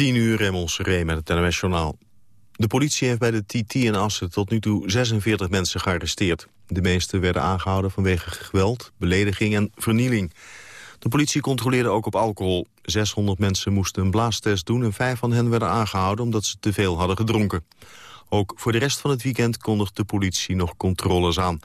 10 uur Remmels Ree met het NOS-journaal. De politie heeft bij de TT in Assen tot nu toe 46 mensen gearresteerd. De meeste werden aangehouden vanwege geweld, belediging en vernieling. De politie controleerde ook op alcohol. 600 mensen moesten een blaastest doen en vijf van hen werden aangehouden omdat ze te veel hadden gedronken. Ook voor de rest van het weekend kondigt de politie nog controles aan.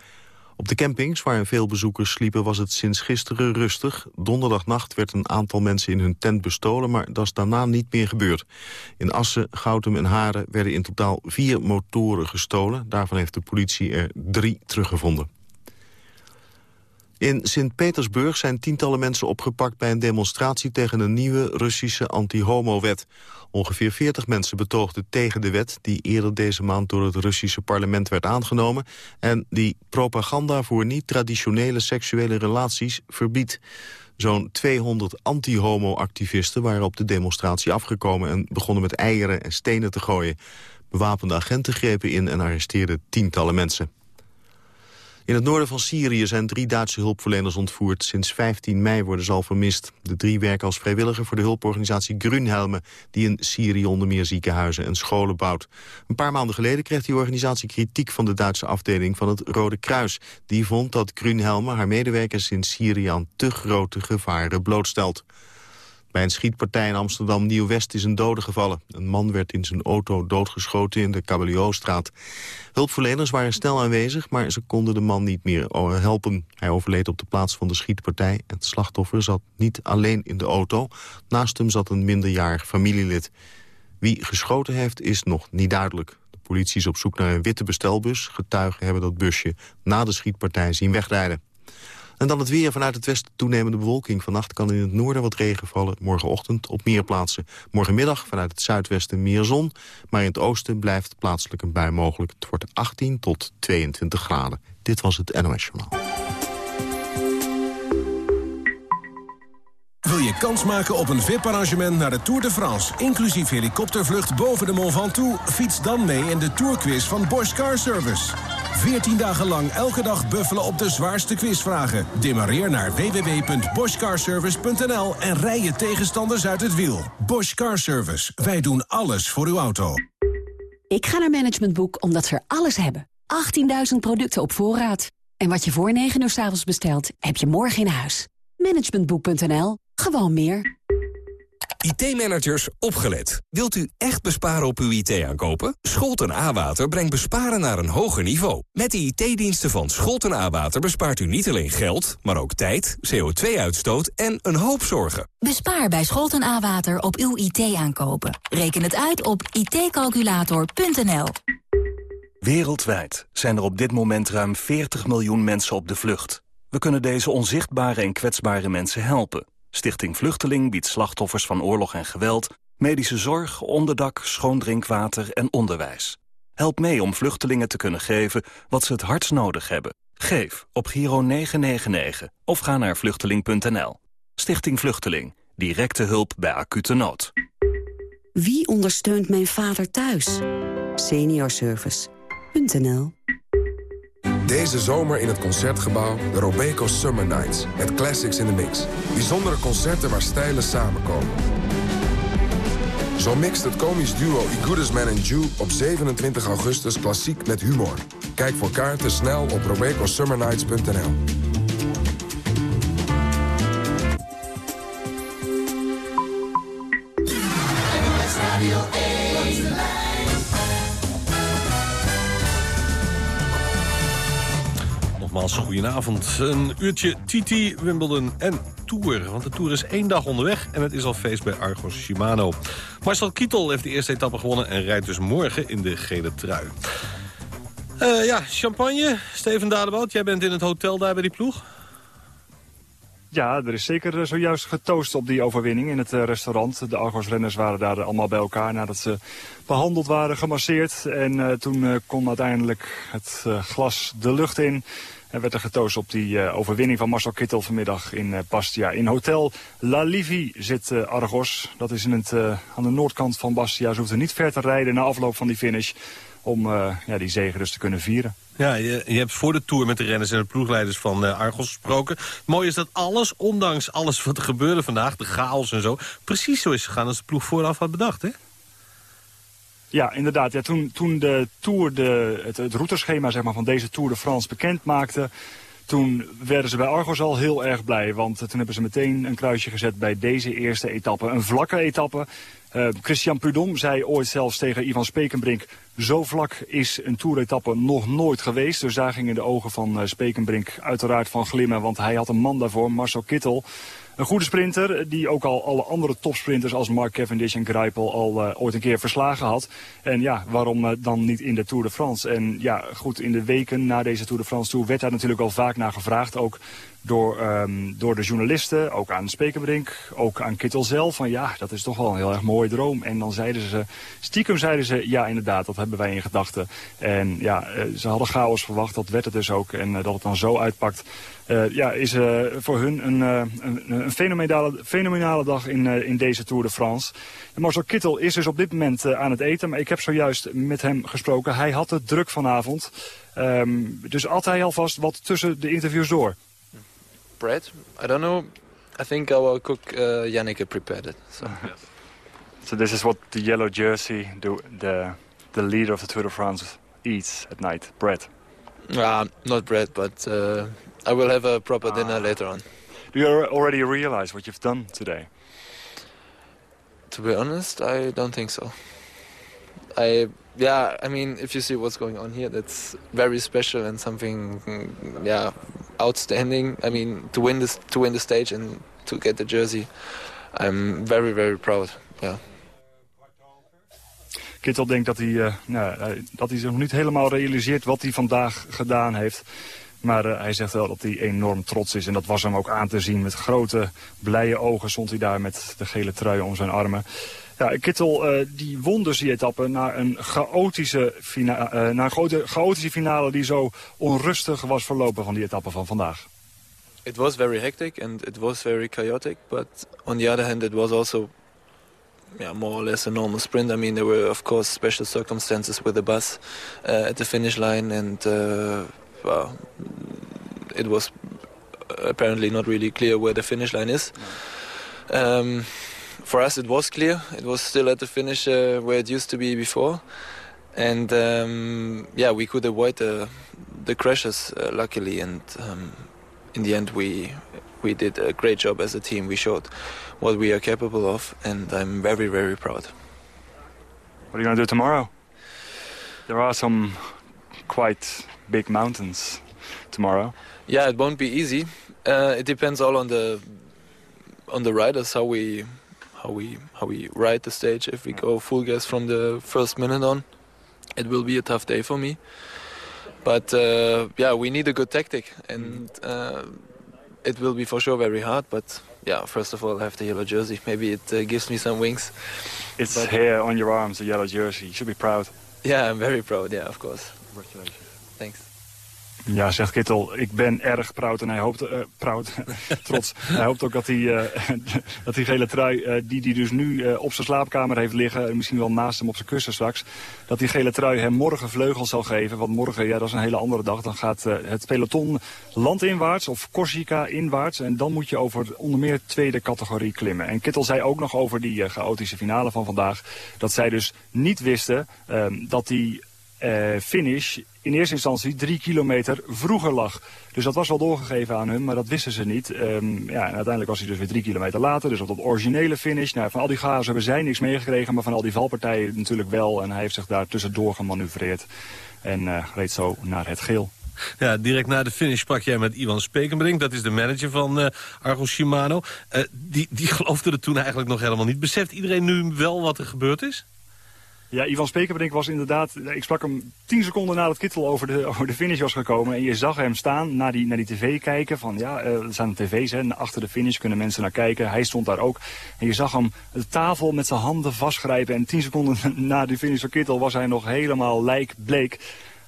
Op de campings waar veel bezoekers sliepen was het sinds gisteren rustig. Donderdagnacht werd een aantal mensen in hun tent bestolen, maar dat is daarna niet meer gebeurd. In Assen, Goutum en Haren werden in totaal vier motoren gestolen. Daarvan heeft de politie er drie teruggevonden. In Sint-Petersburg zijn tientallen mensen opgepakt bij een demonstratie tegen een nieuwe Russische anti-homo-wet. Ongeveer 40 mensen betoogden tegen de wet die eerder deze maand door het Russische parlement werd aangenomen en die propaganda voor niet-traditionele seksuele relaties verbiedt. Zo'n 200 anti-homo-activisten waren op de demonstratie afgekomen en begonnen met eieren en stenen te gooien. Bewapende agenten grepen in en arresteerden tientallen mensen. In het noorden van Syrië zijn drie Duitse hulpverleners ontvoerd. Sinds 15 mei worden ze al vermist. De drie werken als vrijwilliger voor de hulporganisatie Grunhelme... die in Syrië onder meer ziekenhuizen en scholen bouwt. Een paar maanden geleden kreeg die organisatie kritiek... van de Duitse afdeling van het Rode Kruis. Die vond dat Grunhelme haar medewerkers in Syrië... aan te grote gevaren blootstelt. Bij een schietpartij in Amsterdam-Nieuw-West is een dode gevallen. Een man werd in zijn auto doodgeschoten in de Caballio-straat. Hulpverleners waren snel aanwezig, maar ze konden de man niet meer eh, helpen. Hij overleed op de plaats van de schietpartij. Het slachtoffer zat niet alleen in de auto. Naast hem zat een minderjarig familielid. Wie geschoten heeft, is nog niet duidelijk. De politie is op zoek naar een witte bestelbus. Getuigen hebben dat busje na de schietpartij zien wegrijden. En dan het weer vanuit het westen toenemende bewolking. Vannacht kan in het noorden wat regen vallen. Morgenochtend op meer plaatsen. Morgenmiddag vanuit het zuidwesten meer zon. Maar in het oosten blijft plaatselijk een bui mogelijk. Het wordt 18 tot 22 graden. Dit was het NOS Journaal. Wil je kans maken op een VIP-arrangement naar de Tour de France... inclusief helikoptervlucht boven de Mont Ventoux? Fiets dan mee in de Tourquiz van Bosch Car Service. 14 dagen lang elke dag buffelen op de zwaarste quizvragen. Demareer naar www.boschcarservice.nl en rij je tegenstanders uit het wiel. Bosch Car Service. Wij doen alles voor uw auto. Ik ga naar Management Boek omdat ze er alles hebben. 18.000 producten op voorraad. En wat je voor 9 uur s avonds bestelt, heb je morgen in huis. Managementboek.nl. Gewoon meer. IT-managers, opgelet. Wilt u echt besparen op uw IT-aankopen? Scholten A-Water brengt besparen naar een hoger niveau. Met de IT-diensten van Scholten A-Water bespaart u niet alleen geld... maar ook tijd, CO2-uitstoot en een hoop zorgen. Bespaar bij Scholten A-Water op uw IT-aankopen. Reken het uit op itcalculator.nl. Wereldwijd zijn er op dit moment ruim 40 miljoen mensen op de vlucht. We kunnen deze onzichtbare en kwetsbare mensen helpen... Stichting Vluchteling biedt slachtoffers van oorlog en geweld... medische zorg, onderdak, schoon drinkwater en onderwijs. Help mee om vluchtelingen te kunnen geven wat ze het hardst nodig hebben. Geef op Giro 999 of ga naar vluchteling.nl. Stichting Vluchteling. Directe hulp bij acute nood. Wie ondersteunt mijn vader thuis? Seniorservice.nl deze zomer in het Concertgebouw de Robeco Summer Nights. Met classics in the mix. Bijzondere concerten waar stijlen samenkomen. Zo mixt het komisch duo I Goodest Man and Jew op 27 augustus klassiek met humor. Kijk voor kaarten snel op robecosummernights.nl. goedenavond. Een uurtje TT, Wimbledon en Tour. Want de Tour is één dag onderweg en het is al feest bij Argos Shimano. Marcel Kittel heeft de eerste etappe gewonnen... en rijdt dus morgen in de gele trui. Uh, ja, champagne. Steven Dadebout, jij bent in het hotel daar bij die ploeg. Ja, er is zeker eh, zojuist getoost op die overwinning in het eh, restaurant. De Argos-renners waren daar allemaal bij elkaar nadat ze behandeld waren, gemasseerd. En toen kon uiteindelijk het glas de lucht in. Er werd er getoost op die uh, overwinning van Marcel Kittel vanmiddag in uh, Bastia. In hotel La Livie zit uh, Argos. Dat is in het, aan de noordkant van Bastia. Ze hoefden niet ver te rijden na afloop van die finish om ja, die zegen dus te kunnen vieren. Ja, je, je, hebt voor de Tour met de renners en de ploegleiders van Argos gesproken. Mooi is dat alles, ondanks alles wat er gebeurde vandaag, de chaos en zo... precies zo is gegaan als de ploeg vooraf had bedacht, hè? Ja, inderdaad. Ja, toen, toen de Tour de, het, het routeschema zeg maar, van deze Tour de France bekend maakte... Toen werden ze bij Argos al heel erg blij, want toen hebben ze meteen een kruisje gezet bij deze eerste etappe. Een vlakke etappe. Uh, Christian Prudhomme zei ooit zelfs tegen Ivan Spekenbrink... zo vlak is een toeretappe nog nooit geweest. Dus daar gingen de ogen van uh, Spekenbrink uiteraard van glimmen... want hij had een man daarvoor, Marcel Kittel... Een goede sprinter die ook al alle andere topsprinters als Mark Cavendish en Greipel al uh, ooit een keer verslagen had. En ja, waarom uh, dan niet in de Tour de France? En ja, goed, in de weken na deze Tour de France Tour werd daar natuurlijk al vaak naar gevraagd. Ook door, um, door de journalisten, ook aan Spekerbrink, ook aan Kittel zelf. Van ja, dat is toch wel een heel erg mooie droom. En dan zeiden ze, stiekem zeiden ze, ja inderdaad, dat hebben wij in gedachten. En ja, uh, ze hadden chaos verwacht, dat werd het dus ook. En dat het dan zo uitpakt, ja, is voor hun een, een, een fenomenale, fenomenale dag in, in deze Tour de France. En Marcel Kittel is dus op dit moment aan het eten. Maar ik heb zojuist met hem gesproken. Hij had het druk vanavond. Um, dus at hij alvast wat tussen de interviews door bread. I don't know. I think our cook uh, Yannick prepared it. So. Yes. so this is what the yellow jersey, the the the leader of the Tour de France, eats at night. Bread. Uh, not bread, but uh, I will have a proper ah. dinner later on. Do you already realize what you've done today? To be honest, I don't think so. I yeah, I mean, if you see what's going on here, that's very special and something, yeah, outstanding. I mean, to win this, to win the stage and to get the jersey, I'm very, very proud. Yeah. Kittel denkt dat hij, uh, nou, dat hij zich nog niet helemaal realiseert wat hij vandaag gedaan heeft. Maar uh, hij zegt wel dat hij enorm trots is. En dat was hem ook aan te zien. Met grote, blije ogen stond hij daar met de gele trui om zijn armen. Ja, Kittel uh, die won dus die etappe na een chaotische, uh, een grote, chaotische finale die zo onrustig was verlopen van die etappe van vandaag. It was very hectic and it was very chaotic, but on the other hand it was also yeah, more or less a normal sprint. I mean, there were of course special circumstances with the bus uh, at the finish line and uh, it was apparently not really clear where the finish line is. Um, for us it was clear. It was still at the finish uh, where it used to be before. And um, yeah, we could avoid the, the crashes, uh, luckily. And um, in the end, we, we did a great job as a team. We showed what we are capable of, and I'm very, very proud. What are you going to do tomorrow? There are some quite big mountains tomorrow. Yeah, it won't be easy. Uh, it depends all on the on the riders how we how we how we ride the stage. If we go full gas from the first minute on, it will be a tough day for me. But uh, yeah, we need a good tactic, and uh, it will be for sure very hard. But yeah, first of all, I have the yellow jersey. Maybe it uh, gives me some wings. It's but, here on your arms, the yellow jersey. You should be proud. Yeah, I'm very proud. Yeah, of course. Congratulations. Thanks. Ja, zegt Kittel, ik ben erg proud en hij hoopt, uh, proud, trots. hij hoopt ook dat die, uh, dat die gele trui, uh, die hij dus nu op zijn slaapkamer heeft liggen... misschien wel naast hem op zijn kussen straks... dat die gele trui hem morgen vleugels zal geven. Want morgen, ja, dat is een hele andere dag. Dan gaat het peloton landinwaarts of Corsica inwaarts. En dan moet je over onder meer tweede categorie klimmen. En Kittel zei ook nog over die chaotische finale van vandaag... dat zij dus niet wisten ehm, dat die uh, finish in eerste instantie drie kilometer vroeger lag. Dus dat was wel doorgegeven aan hun, maar dat wisten ze niet. Um, ja, en uiteindelijk was hij dus weer drie kilometer later, dus op dat originele finish. Nou, van al die chaos hebben zij niks meegekregen, maar van al die valpartijen natuurlijk wel. En hij heeft zich daar tussendoor gemanoeuvreerd en uh, reed zo naar het geel. Ja, direct na de finish sprak jij met Ivan Spekenbrink. Dat is de manager van uh, Argo Shimano. Die, die geloofde er toen eigenlijk nog helemaal niet. Beseft iedereen nu wel wat er gebeurd is? Ja, Ivan Spekerbrink was inderdaad... Ik sprak hem tien seconden nadat Kittel over de, over de finish was gekomen. En je zag hem staan, naar die, naar die tv kijken. Van ja, uh, er zijn tv's, hè, achter de finish kunnen mensen naar kijken. Hij stond daar ook. En je zag hem de tafel met zijn handen vastgrijpen. En tien seconden na die finish van Kittel was hij nog helemaal lijkbleek.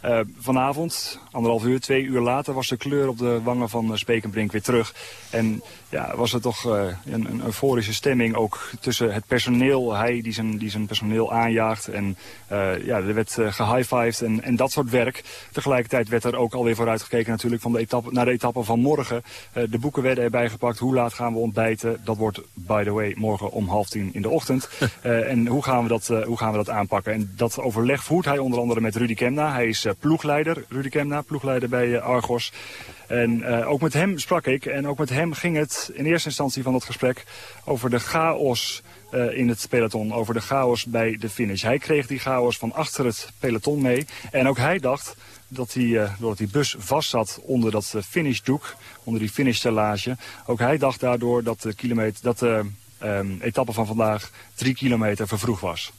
Uh, vanavond, anderhalf uur, twee uur later, was de kleur op de wangen van uh, Spekenbrink weer terug. En ja, was er toch uh, een, een, euforische stemming ook tussen het personeel. Hij die zijn, die zijn personeel aanjaagt. En ja, er werd uh, gehighfived en, en dat soort werk. Tegelijkertijd werd er ook alweer vooruitgekeken natuurlijk van de etappe, naar de etappe van morgen. de boeken werden erbij gepakt. Hoe laat gaan we ontbijten? Dat wordt, by the way, morgen om half tien in de ochtend. en hoe gaan, we dat, hoe gaan we dat aanpakken? En dat overleg voert hij onder andere met Rudy Kemna. Hij is ploegleider, Rudy Kemna, ploegleider bij Argos. En uh, ook met hem sprak ik. En ook met hem ging het in eerste instantie van dat gesprek over de chaos uh, in het peloton. Over de chaos bij de finish. Hij kreeg die chaos van achter het peloton mee. En ook hij dacht dat hij, uh, doordat die bus vast zat onder dat finishdoek, onder die finishstellage. Ook hij dacht daardoor dat de, kilometer, dat de um, etappe van vandaag drie kilometer vervroeg was.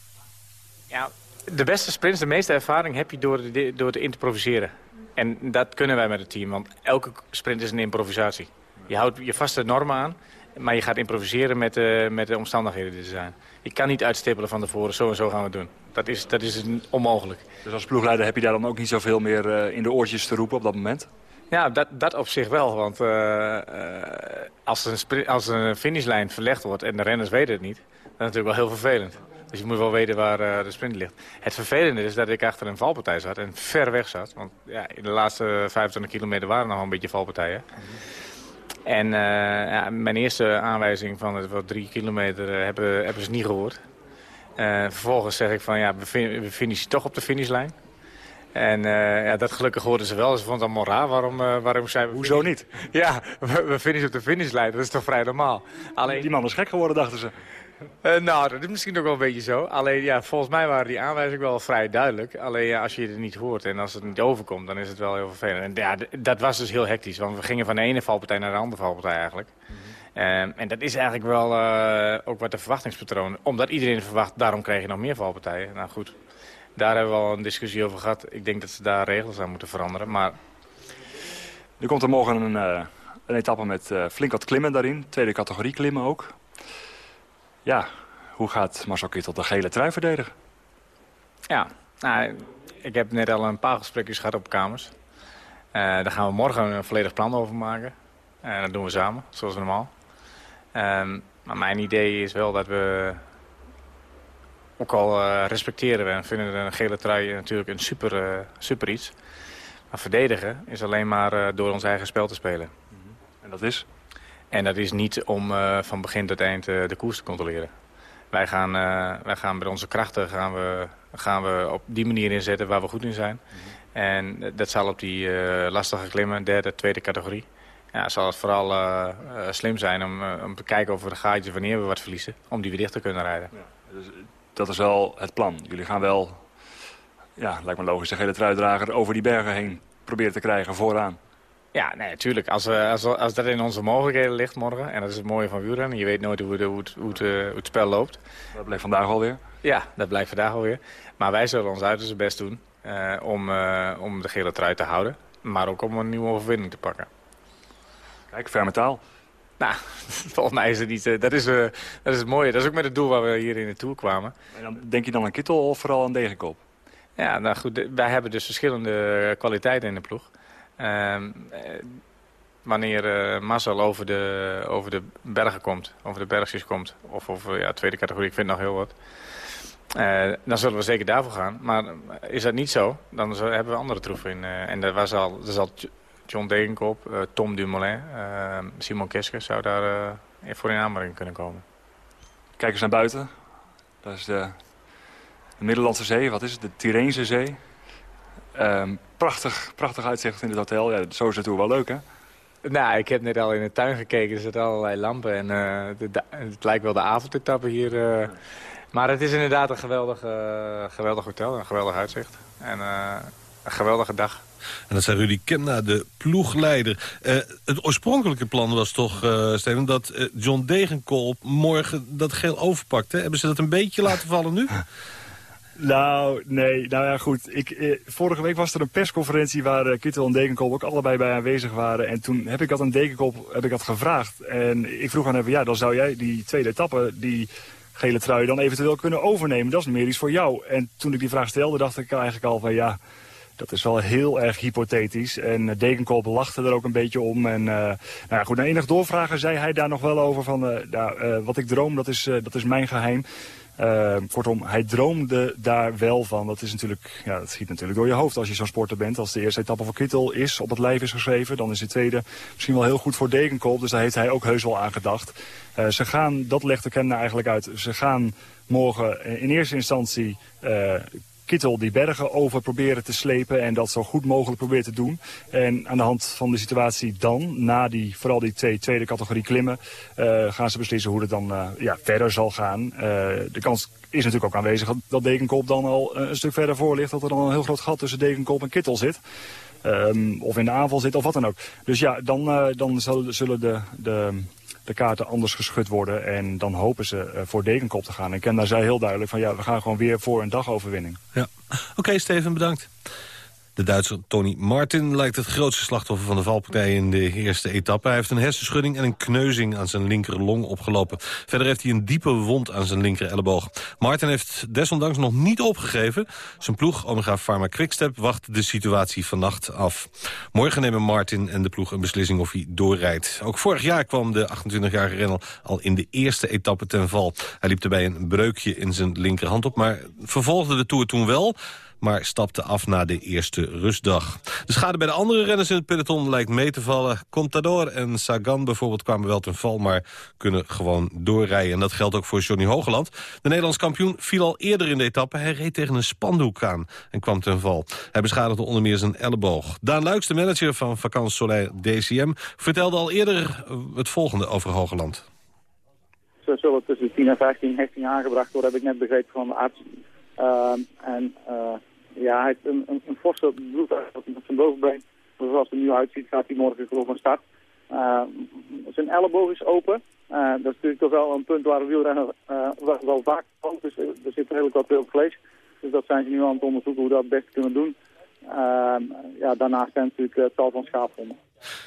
Ja, de beste sprints, de meeste ervaring heb je door, de, door te improviseren. En dat kunnen wij met het team, want elke sprint is een improvisatie. Je houdt je vaste normen aan, maar je gaat improviseren met de, met de omstandigheden die er zijn. Je kan niet uitstippelen van tevoren, zo en zo gaan we het doen. Dat is, dat is onmogelijk. Dus als ploegleider heb je daar dan ook niet zoveel meer uh, in de oortjes te roepen op dat moment? Ja, dat, dat op zich wel. Want uh, uh, als, een als een finishlijn verlegd wordt en de renners weten het niet... dan is natuurlijk wel heel vervelend. Dus je moet wel weten waar uh, de sprint ligt. Het vervelende is dat ik achter een valpartij zat en ver weg zat. Want ja, in de laatste 25 kilometer waren er nog een beetje valpartijen. En uh, ja, mijn eerste aanwijzing van het wat drie kilometer uh, hebben, hebben ze niet gehoord. vervolgens zeg ik van ja, we, fin we finishen toch op de finishlijn. En uh, ja, dat gelukkig hoorden ze wel. Ze vonden het allemaal raar. Waarom, uh, waarom zijn we... Hoezo niet? Ja, we, we finishen op de finishlijn. Dat is toch vrij normaal. Alleen... Die man is gek geworden, dachten ze. Uh, nou, dat is misschien ook wel een beetje zo. Alleen, ja, volgens mij waren die aanwijzingen wel vrij duidelijk. Alleen, ja, als je het niet hoort en als het niet overkomt, dan is het wel heel vervelend. En ja, dat was dus heel hectisch, want we gingen van de ene valpartij naar de andere valpartij eigenlijk. Mm -hmm. en dat is eigenlijk wel uh, ook wat de verwachtingspatroon. Omdat iedereen verwacht, daarom krijg je nog meer valpartijen. Nou goed, daar hebben we al een discussie over gehad. Ik denk dat ze daar regels aan moeten veranderen, maar... Er komt er morgen een, uh, een etappe met flink wat klimmen daarin. Tweede categorie klimmen ook. Ja, hoe gaat Marcel Kittel de gele trui verdedigen? Ja, nou, ik heb net al een paar gesprekjes gehad op kamers. Uh, daar gaan we morgen een volledig plan over maken. En uh, dat doen we samen, zoals normaal. Um, maar mijn idee is wel dat we ook al uh, respecteren we en vinden een gele trui natuurlijk een super, super iets. Maar verdedigen is alleen maar door ons eigen spel te spelen. -hmm. En dat is? En dat is niet om uh, van begin tot eind uh, de koers te controleren. Wij gaan, uh, wij gaan met onze krachten gaan we, gaan we op die manier inzetten waar we goed in zijn. Mm -hmm. En dat zal op die lastige klimmen, derde, tweede categorie. Ja, zal het vooral slim zijn om, om te kijken of we de gaatjes wanneer we wat verliezen. Om die weer dicht te kunnen rijden. Ja, dus dat is wel het plan. Jullie gaan wel, ja, lijkt me logisch, de gele truidrager over die bergen heen proberen te krijgen vooraan. Ja, nee, natuurlijk. Als, als, als dat in onze mogelijkheden ligt morgen, en dat is het mooie van wielrennen, je weet nooit hoe, de, hoe, het, hoe, het, hoe het spel loopt. Dat blijkt vandaag alweer? Ja, dat blijkt vandaag alweer. Maar wij zullen ons uiterste best doen uh, om, uh, om de gele trui te houden. Maar ook om een nieuwe overwinning te pakken. Kijk, ferme taal. Nou, volgens mij is het niet... Uh, dat, is, dat is het mooie. Dat is ook met het doel waar we hier in de Tour kwamen. En dan, denk je dan aan Kittel of vooral aan Degenkop? Ja, nou goed, wij hebben dus verschillende kwaliteiten in de ploeg. Uh, wanneer uh, over de, over de bergen komt, over de bergjes komt, of over ja, tweede categorie, ik vind nog heel wat. Uh, dan zullen we zeker daarvoor gaan. Maar is dat niet zo, dan hebben we andere troeven in. En daar zal, John Degenkop, Tom Dumoulin, Simon Kesker zou daar voor in aanmerking kunnen komen. Kijk eens naar buiten. Dat is de, de Middellandse Zee, wat is het? De Tyreense Zee. Um, prachtig, prachtig uitzicht in het hotel. Ja, zo is het wel leuk, hè? Nou, ik heb net al in de tuin gekeken. Er zitten allerlei lampen. En uh, de, de, het lijkt wel de avondetappe hier. Uh, maar het is inderdaad een geweldig, uh, geweldig hotel. Een geweldig uitzicht. En een geweldige dag. En dat zei Rudy Kemna, de ploegleider. het oorspronkelijke plan was toch, Steven, dat John Degenkolb morgen dat geel overpakt. Hè? Hebben ze dat een beetje laten vallen nu? Nou, nee. Nou ja, goed. Ik, eh, vorige week was er een persconferentie waar eh, Kittel en Dekenkop ook allebei bij aanwezig waren. En toen heb ik dat aan Dekenkop heb ik dat gevraagd. En ik vroeg aan hem, ja, dan zou jij die tweede etappe, die gele trui, dan eventueel kunnen overnemen. Dat is meer iets voor jou. En toen ik die vraag stelde, dacht ik eigenlijk al van, ja, dat is wel heel erg hypothetisch. En uh, Degenkolb lachte er ook een beetje om. En nou ja, goed, na enig doorvragen zei hij daar nog wel over van... nou, wat ik droom, dat is, dat is mijn geheim. Uh, kortom, hij droomde daar wel van. Dat, is natuurlijk, ja, dat schiet natuurlijk door je hoofd als je zo'n sporter bent. Als de eerste etappe van Kittel is, op het lijf is geschreven... dan is de tweede misschien wel heel goed voor Degenkolb. Dus daar heeft hij ook heus wel aan gedacht. Uh, ze gaan, dat legt de Kemna eigenlijk uit, ze gaan morgen in eerste instantie... Uh, Kittel die bergen over proberen te slepen en dat zo goed mogelijk proberen te doen. En aan de hand van de situatie dan, na die, vooral die twee tweede categorie klimmen, uh, gaan ze beslissen hoe het dan uh, ja, verder zal gaan. Uh, de kans is natuurlijk ook aanwezig dat Dekenkop dan al een stuk verder voor ligt, dat er dan een heel groot gat tussen Dekenkop en Kittel zit. Um, of in de aanval zit of wat dan ook. Dus ja, dan, dan zullen de, de de kaarten anders geschud worden. En dan hopen ze uh, voor Dekenkop te gaan. En daar zei heel duidelijk van ja, we gaan gewoon weer voor een dagoverwinning. Ja. Oké, Steven, bedankt. De Duitser Tony Martin lijkt het grootste slachtoffer van de valpartij in de eerste etappe. Hij heeft een hersenschudding en een kneuzing aan zijn linkerlong opgelopen. Verder heeft hij een diepe wond aan zijn linker elleboog. Martin heeft desondanks nog niet opgegeven. Zijn ploeg, Omega Pharma Quickstep, wacht de situatie vannacht af. Morgen nemen Martin en de ploeg een beslissing of hij doorrijdt. Ook vorig jaar kwam de 28-jarige renner al in de eerste etappe ten val. Hij liep erbij een breukje in zijn linkerhand op, maar vervolgde de Tour toen wel maar stapte af na de eerste rustdag. De schade bij de andere renners in het peloton lijkt mee te vallen. Contador en Sagan bijvoorbeeld kwamen wel ten val... maar kunnen gewoon doorrijden. En dat geldt ook voor Johnny Hogeland. De Nederlands kampioen viel al eerder in de etappe. Hij reed tegen een spandoek aan en kwam ten val. Hij beschadigde onder meer zijn elleboog. Daan Luiks, de manager van Vakant Soleil DCM... vertelde al eerder het volgende over Hogeland. Ze zullen tussen 10 en 15 hechting aangebracht worden, heb ik net begrepen van de arts. Uh, en uh, ja, hij heeft een, een, forse bloed met zijn bovenbeen. Zoals het er nu uitziet gaat hij morgen gewoon van start. Uh, zijn elleboog is open. Uh, dat is natuurlijk toch wel een punt waar wielrenner uh, wel, vaak komt. Dus er zit redelijk wat veel vlees. Dus dat zijn ze nu aan het onderzoeken hoe dat best kunnen doen. ja, daarnaast zijn natuurlijk tal van schaaphonden.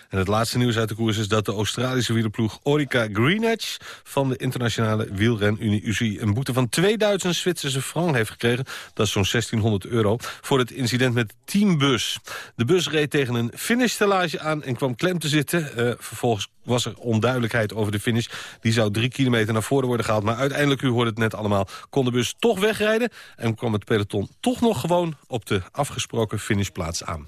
En het laatste nieuws uit de koers is dat de Australische wielerploeg Orica Greenedge... van de internationale wielrenunie UCI een boete van 2000 Zwitserse frank heeft gekregen. Dat is zo'n 1600 euro voor het incident met Teambus. De bus reed tegen een finishstellage aan en kwam klem te zitten. Uh, vervolgens was er onduidelijkheid over de finish. Die zou drie kilometer naar voren worden gehaald. Maar uiteindelijk, u hoorde het net allemaal, kon de bus toch wegrijden... en kwam het peloton toch nog gewoon op de afgesproken finishplaats aan.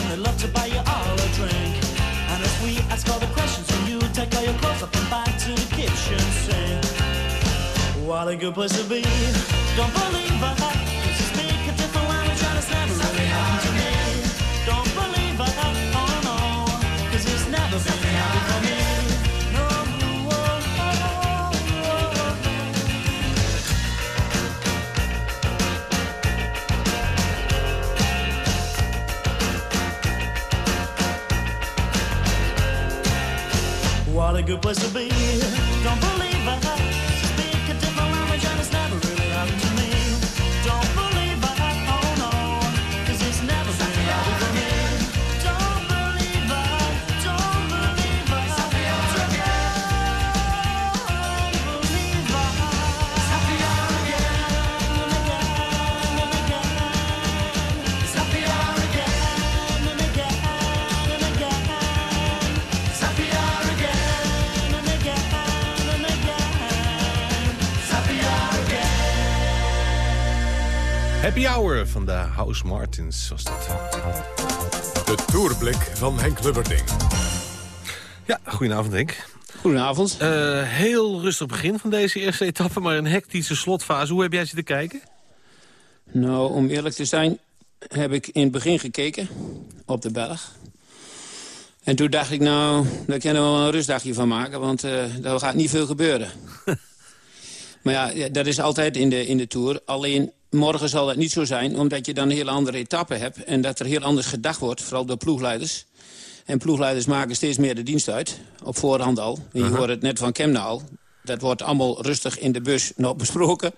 they love to buy you all a drink. And if we ask all the questions, and you take all your clothes up and back to the kitchen sink. What a good place to be. Don't believe I What a good place to be. House Martins was dat. De Tourblik van Henk Lubberding. Ja, goedenavond Henk. Goedenavond. Eh, heel rustig begin van deze eerste etappe, maar een hectische slotfase. Hoe heb jij zitten kijken? Nou, om eerlijk te zijn, heb ik in het begin gekeken op de berg. En toen dacht ik, nou, daar kunnen we wel een rustdagje van maken, want uh, er gaat niet veel gebeuren. maar ja, dat is altijd in de, in de Tour. Alleen morgen zal dat niet zo zijn, omdat je dan een heel andere etappe hebt... en dat er heel anders gedacht wordt, vooral door ploegleiders. En ploegleiders maken steeds meer de dienst uit, op voorhand al. En je Aha. hoort het net van Kemna al. Dat wordt allemaal rustig in de bus nog besproken.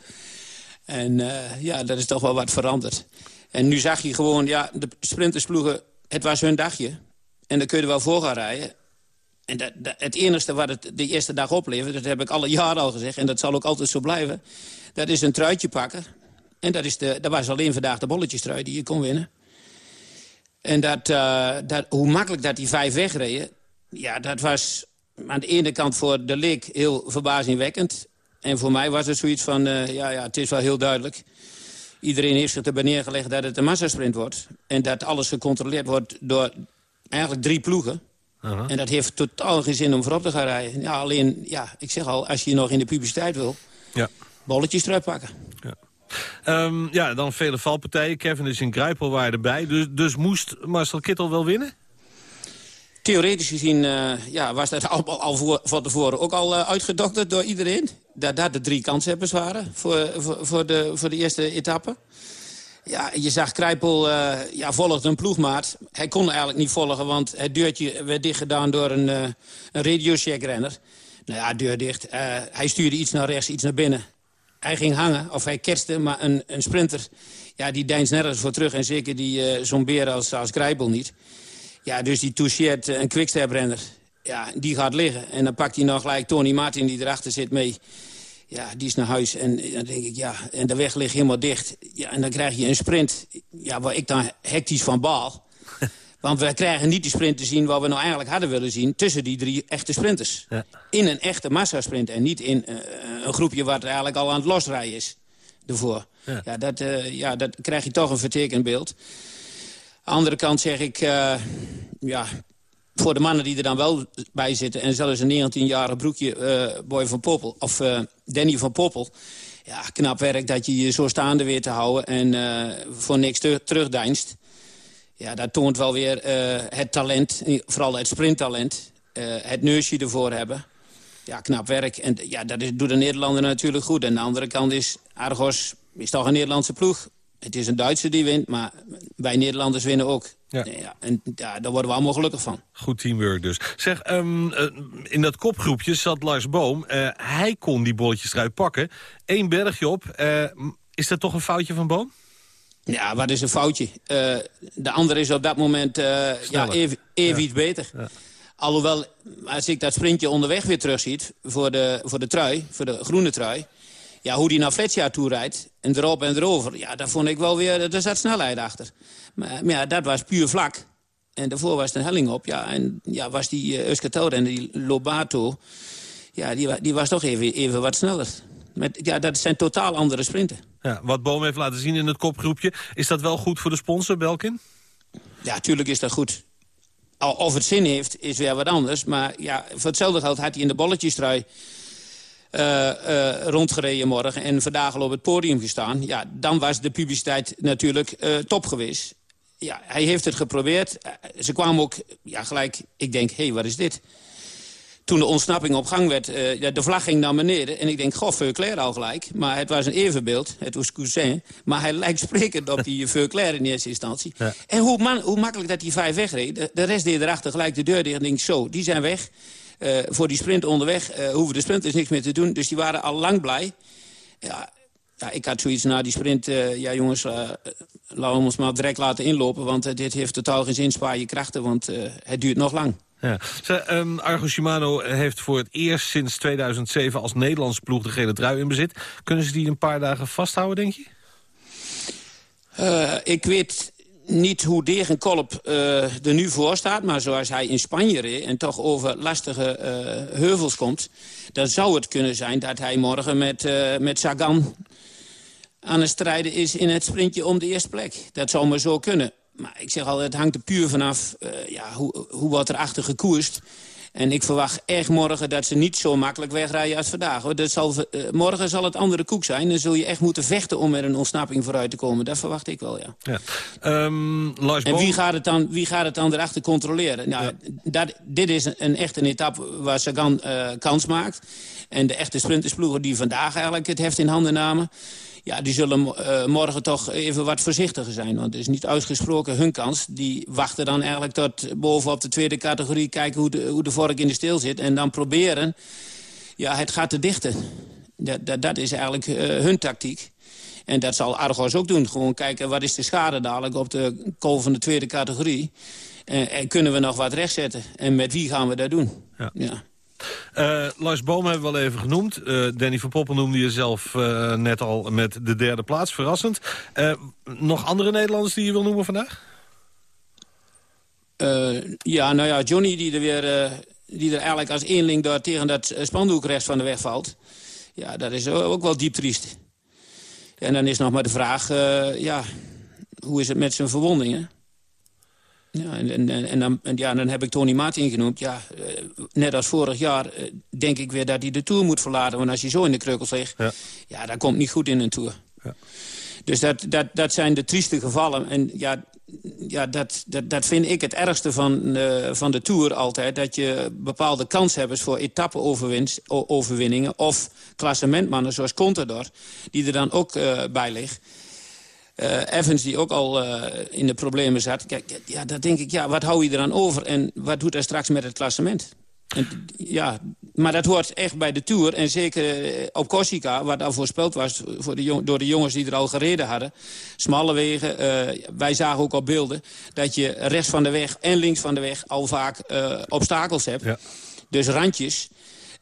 En eh, ja, dat is toch wel wat veranderd. En nu zag je gewoon, ja, de sprintersploegen, het was hun dagje. En dan kun je er wel voor gaan rijden. En dat, het enige wat het de eerste dag oplevert, dat heb ik alle jaren al gezegd... en dat zal ook altijd zo blijven, dat is een truitje pakken. En dat, is de, dat was alleen vandaag de bolletjestrui die je kon winnen. En dat, eh, dat, hoe makkelijk dat die vijf wegreden... ja, dat was aan de ene kant voor de leek heel verbazingwekkend. En voor mij was het zoiets van, eh, ja, ja, het is wel heel duidelijk. Iedereen heeft zich erbij neergelegd dat het een massasprint wordt. En dat alles gecontroleerd wordt door eigenlijk drie ploegen. En dat heeft totaal geen zin om voorop te gaan rijden. Ja, alleen, ja, ik zeg al, als je nog in de publiciteit wil... Ja. bolletjes eruit pakken. Ehm, ja, dan vele valpartijen. Kevin is in Gruipel waren erbij. Dus, dus moest Marcel Kittel wel winnen? Theoretisch gezien eh, ja, was dat al, al voor, van tevoren ook al uh, uitgedokterd door iedereen. Dat dat de drie kanshebbers waren voor, voor, voor, de, voor de eerste etappe. Ja, je zag Krijpel uh, ja, volgde een ploegmaat. Hij kon eigenlijk niet volgen, want het deurtje werd dichtgedaan door een, uh, een radiocheckrenner. Nou ja, deur dicht. Uh, hij stuurde iets naar rechts, iets naar binnen. Hij ging hangen, of hij kerste, maar een, een sprinter... Ja, die deins nergens voor terug. En zeker die uh, zo'n beer als, als Krijpel niet. Ja, dus die toucheert een quickstep-renner. Ja, die gaat liggen. En dan pakt hij nog gelijk Tony Martin, die erachter zit, mee. Ja, die is naar huis. En dan denk ik, ja, en de weg ligt helemaal dicht. Ja, en dan krijg je een sprint, ja, waar ik dan hectisch van baal. Want we krijgen niet die sprint te zien wat we nou eigenlijk hadden willen zien... tussen die drie echte sprinters. Ja. In een echte massasprint en niet in uh, een groepje wat eigenlijk al aan het losrijden is. Ervoor. Ja. Ja, dat, uh, ja, dat krijg je toch een vertekend beeld. Andere kant zeg ik, uh, ja, voor de mannen die er dan wel bij zitten... en zelfs een 19-jarige broekje, uh, Boy van Poppel, of uh, Danny van Poppel... ja, knap werk dat je je zo staande weer te houden en uh, voor niks te terugdeinst. Ja, dat toont wel weer het talent, vooral het sprinttalent. het neusje ervoor hebben. Ja, knap werk. En ja, dat is, doet de Nederlander natuurlijk goed. En de andere kant is, Argos is toch een Nederlandse ploeg. Het is een Duitser die wint, maar wij Nederlanders winnen ook. Ja. Ja, en ja, daar worden we allemaal gelukkig van. Goed teamwork dus. Zeg, um, uh, in dat kopgroepje zat Lars Boom. Uh, hij kon die bolletjes eruit pakken. Eén bergje op. Uh, is dat toch een foutje van Boom? Ja, wat is een foutje? de andere is op dat moment ja, even, even ja. iets beter. Ja. Alhoewel, als ik dat sprintje onderweg weer terugziet... voor de, voor de trui, voor de groene trui... Ja, hoe die naar Fletcher toe rijdt, en erop en erover... ja, daar vond ik wel weer, er zat snelheid achter. Maar, maar ja, dat was puur vlak. En daarvoor was een helling op, ja. En ja, was die uh, en die Lobato... ja, die, die was toch even, even wat sneller. Met, ja, dat zijn totaal andere sprinten. Ja, wat Boom heeft laten zien in het kopgroepje... is dat wel goed voor de sponsor, Belkin? Ja, tuurlijk is dat goed. Of het zin heeft, is weer wat anders. Maar ja, voor hetzelfde geld had hij in de bolletjestrui... Uh, uh, rondgereden morgen en vandaag al op het podium gestaan... Ja, dan was de publiciteit natuurlijk uh, top geweest. Ja, hij heeft het geprobeerd. ze kwamen ook ja, gelijk, ik denk, hé, hey, wat is dit? Toen de ontsnapping op gang werd, ja, de vlag ging naar beneden... en ik denk, goh, Veuclair al gelijk. Maar het was een evenbeeld, het was Cousin. Maar hij lijkt sprekend op die Veuclair in eerste instantie. Ja. En hoe, man, hoe makkelijk dat die vijf wegreed. De, de rest deed erachter gelijk de deur dicht en denk, zo, die zijn weg... Uh, voor die sprint onderweg uh, hoeven de sprinters niks meer te doen. Dus die waren al lang blij. Ja, ja ik had zoiets na die sprint... Uh, ja jongens, laten we ons maar direct laten inlopen. Want dit heeft totaal geen zin, spaar je krachten. Want het duurt nog lang. Ja. Ze, um, Argo Shimano heeft voor het eerst sinds 2007 als Nederlands ploeg de gele trui in bezit. Kunnen ze die een paar dagen vasthouden, denk je? ik weet niet hoe Degenkolb uh, er nu voor staat... maar zoals hij in Spanje reed en toch over lastige uh, heuvels komt... dan zou het kunnen zijn dat hij morgen met, uh, met Sagan aan het strijden is in het sprintje om de eerste plek. Dat zou maar zo kunnen. Maar ik zeg altijd, het hangt er puur vanaf eh, ja, hoe, hoe wordt er achter gekoerst. En ik verwacht echt morgen dat ze niet zo makkelijk wegrijden als vandaag. Hoor. Dat zal, eh, morgen zal het andere koek zijn. Dan zul je echt moeten vechten om met een ontsnapping vooruit te komen. Dat verwacht ik wel, ja. Ja. Ehm, En wie gaat het dan, wie gaat het dan erachter controleren? Nou, dat, dit is een, een echt een etappe waar Sagan eh, kans maakt. En de echte sprintersploegen die vandaag eigenlijk het heft in handen namen... Ja, die zullen eh, morgen toch even wat voorzichtiger zijn. Want het is niet uitgesproken hun kans. Die wachten dan eigenlijk tot bovenop de tweede categorie... kijken hoe de, hoe de vork in de steel zit. En dan proberen ja, het gaat te dichten. Dat, dat, dat is eigenlijk eh, hun tactiek. En dat zal Argos ook doen. Gewoon kijken, wat is de schade dadelijk op de kool van de tweede categorie. En, en kunnen we nog wat rechtzetten? En met wie gaan we dat doen? Ja. Eh, Lars Boom hebben we al even genoemd. Eh, Danny van Poppel noemde je zelf eh, net al met de derde plaats. Verrassend. Nog andere Nederlanders die je wil noemen vandaag? Ja, nou ja, Johnny die er weer... die er eigenlijk als eenling daar tegen dat spandoek van de weg valt. Ja, dat is ook wel diep triest. En dan is nog maar de vraag... ja, hoe is het met zijn verwondingen? Ja, en, en, en, dan, en ja, dan heb ik Tony Martin genoemd. Ja, eh, net als vorig jaar eh, denk ik weer dat hij de Tour moet verlaten. Want als je zo in de kreukels ligt, ja, ja dat komt niet goed in een Tour. Dus dat, dat, dat zijn de trieste gevallen. En ja, ja dat, dat, dat vind ik het ergste van, eh, van de Tour altijd. Dat je bepaalde kanshebbers voor etappe-overwinningen... of klassementmannen zoals Contador, die er dan ook bij ligt... Eh, Evans, die ook al eh, in de problemen zat. Kijk, ja, dat denk ik, ja, wat hou je eraan over? En wat doet hij straks met het klassement? En, ja, maar dat hoort echt bij de Tour. En zeker eh, op Corsica, wat al voorspeld was voor de jong- door de jongens die er al gereden hadden. Smalle wegen. wij zagen ook op beelden dat je rechts van de weg en links van de weg al vaak obstakels hebt. Dus randjes.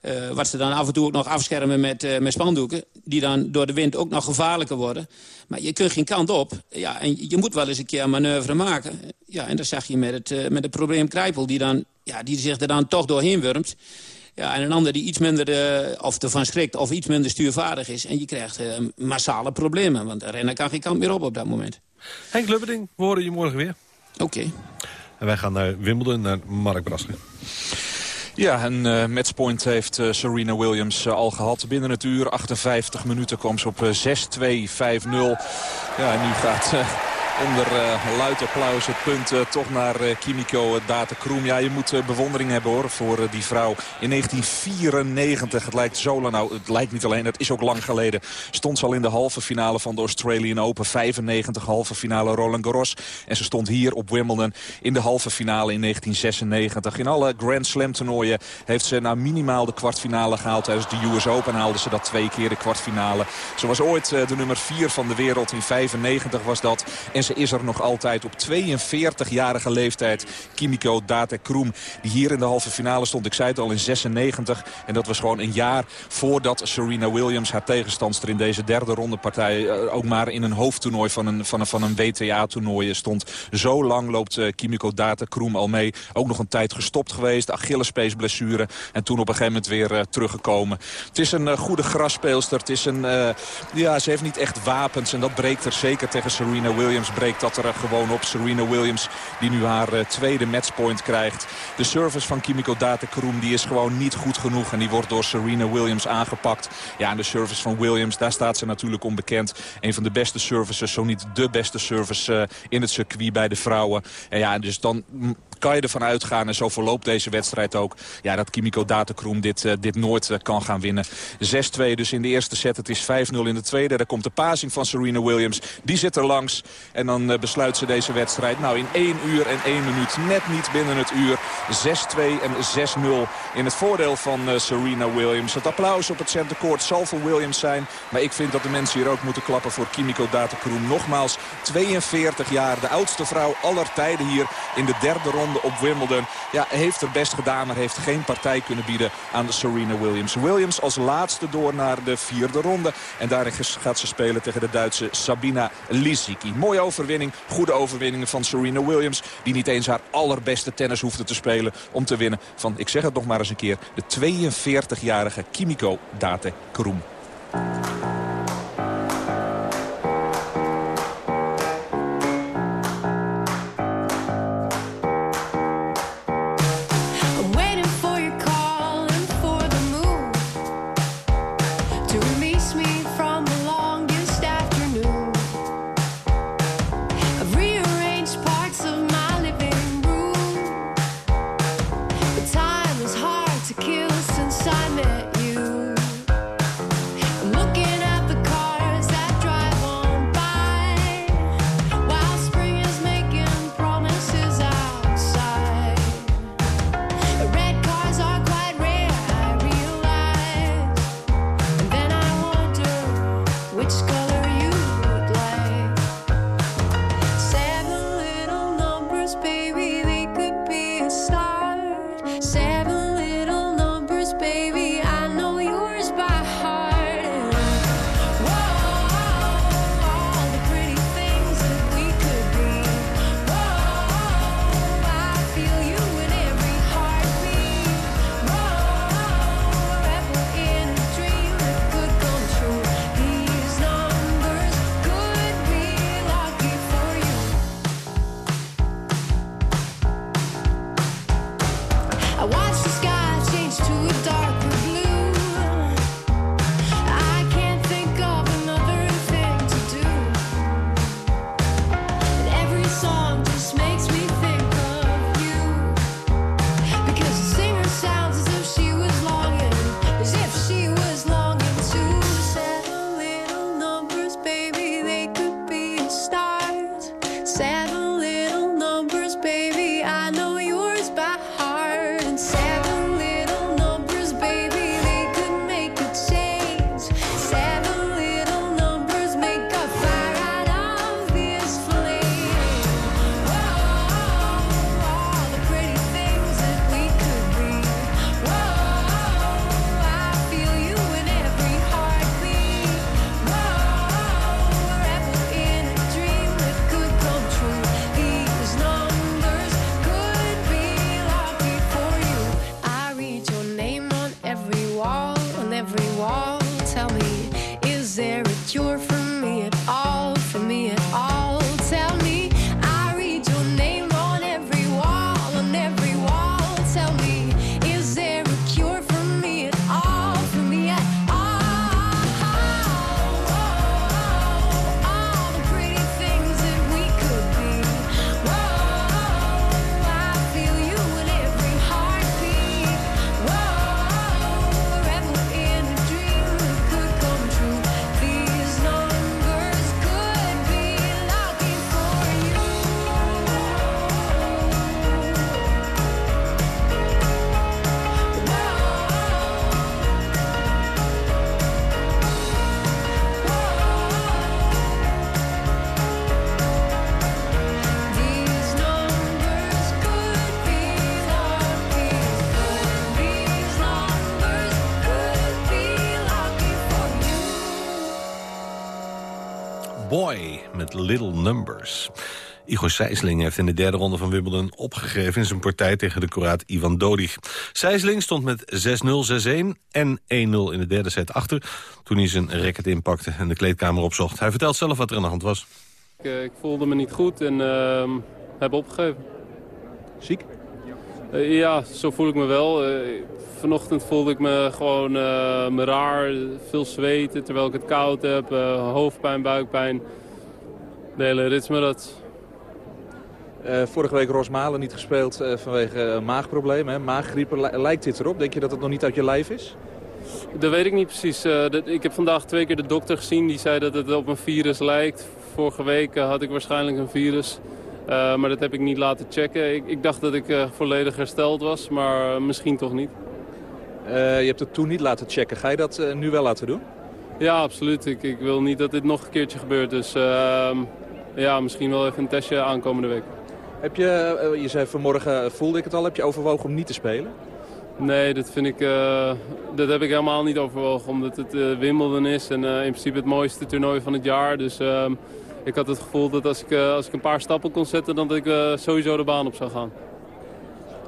Eh, wat ze dan af en toe ook nog afschermen met, eh, met spandoeken. Die dan door de wind ook nog gevaarlijker worden. Maar je kunt geen kant op. Ja, en je moet wel eens een keer een manoeuvre maken. Ja, en dat zag je met het, eh, met het probleem Krijpel. Die, dan, ja, die zich er dan toch doorheen wurmt. Ja, en een ander die iets minder, eh, of ervan schrikt of iets minder stuurvaardig is. En je krijgt eh, massale problemen. Want de renner kan geen kant meer op op dat moment. Henk Lubberding, we horen je morgen weer. Oké. En wij gaan naar Wimbledon, naar Mark Brasser. Ja, een eh, matchpoint heeft eh, Serena Williams eh, al gehad. Binnen het uur, 58 minuten, kwam ze op eh, 6-2, 5-0. Ja, en nu gaat onder eh, luid applaus het punt eh, toch naar eh, Kimiko uh, Datekroem. Ja, je moet bewondering hebben hoor voor die vrouw. In 1994, het lijkt zo lang, nou het lijkt niet alleen, het is ook lang geleden. Stond ze al in de halve finale van de Australian Open. 95 halve finale Roland Garros. En ze stond hier op Wimbledon in de halve finale in 1996. In alle Grand Slam toernooien heeft ze nou minimaal de kwartfinale gehaald. Tijdens de US Open haalde ze dat twee keer de kwartfinale. Ze was ooit de nummer 4 van de wereld. In 95 was dat. En ze is er nog altijd op 42-jarige leeftijd. Kimiko Datekroem, die hier in de halve finale stond. Ik zei het al in 96. En dat was gewoon een jaar voordat Serena Williams, haar tegenstandster in deze derde ronde partij, eh, ook maar in een hoofdtoernooi van een, van een, van een WTA-toernooi stond. Zo lang loopt eh, Kimiko Datekroem al mee. Ook nog een tijd gestopt geweest. Achillespeesblessure. En toen op een gegeven moment weer eh, teruggekomen. Het is een goede grasspeelster. Het is een, ja, ze heeft niet echt wapens. En dat breekt er zeker tegen Serena Williams. Breekt dat er eh, gewoon op. Serena Williams die nu haar eh, tweede matchpoint krijgt. De service van Kimiko Datekroem die is gewoon niet goed genoeg. En die wordt door Serena Williams aangepakt. Ja, en de service van Williams, daar staat ze natuurlijk onbekend. Een van de beste services, zo niet de beste service eh, in het circuit bij de vrouwen. En ja, dus dan kan je ervan uitgaan, en zo verloopt deze wedstrijd ook... Ja, dat Kimiko Datekroem dit, eh, dit nooit eh, kan gaan winnen. 6-2 dus in de eerste set, het is 5-0 in de tweede. Daar komt de passing van Serena Williams. Die zit er langs en dan eh, besluit ze deze wedstrijd. Nou, in 1 uur en 1 minuut, net niet binnen het uur. 6-2 en 6-0 in het voordeel van Serena Williams. Het applaus op het centercourt zal voor Williams zijn. Maar ik vind dat de mensen hier ook moeten klappen voor Kimiko Datekroem. Nogmaals, 42 jaar, de oudste vrouw aller tijden hier in de derde ronde op Wimbledon. Ja, heeft er best gedaan, maar heeft geen partij kunnen bieden aan de Serena Williams. Williams als laatste door naar de vierde ronde. En daarin gaat ze spelen tegen de Duitse Sabina Lisicki. Mooie overwinning, goede overwinning van Serena Williams. Die niet eens haar allerbeste tennis hoefde te spelen om te winnen van, ik zeg het nog maar eens een keer, de 42-jarige Kimiko Date Kroem. Igor Sijsling heeft in de derde ronde van Wimbledon opgegeven... in zijn partij tegen de Kroaat Ivan Dodig. Sijsling stond met 6-0, 6-1 en 1-0 in de derde set achter... toen hij zijn racket inpakte en de kleedkamer opzocht. Hij vertelt zelf wat er aan de hand was. Ik, eh, ik voelde me niet goed en ehm, heb opgegeven. Ziek? Eh, ja, zo voel ik me wel. Eh, vanochtend voelde ik me gewoon eh, me raar, veel zweten terwijl ik het koud heb, hoofdpijn, buikpijn. De hele ritme dat. Eh, vorige week Rosmalen niet gespeeld eh, vanwege maagproblemen. Li- Lijkt dit erop? Denk je dat het nog niet uit je lijf is? Dat weet ik niet precies. Eh, dat, ik heb vandaag twee keer de dokter gezien. Die zei dat het op een virus lijkt. Vorige week had ik waarschijnlijk een virus. Maar dat heb ik niet laten checken. Ik, ik dacht dat ik volledig hersteld was, maar misschien toch niet. Je hebt het toen niet laten checken. Ga je dat nu wel laten doen? Ja, absoluut. Ik, ik wil niet dat dit nog een keertje gebeurt. Dus ehm, ja, misschien wel even een testje aankomende week. Heb je, eh, je zei vanmorgen, eh, voelde ik het al, heb je overwogen om niet te spelen? Nee, dat, vind ik, eh, dat heb ik helemaal niet overwogen. Omdat het eh, Wimbledon is en in principe het mooiste toernooi van het jaar. Dus ehm, ik had het gevoel dat als ik, als ik een paar stappen kon zetten... dan dat ik sowieso de baan op zou gaan.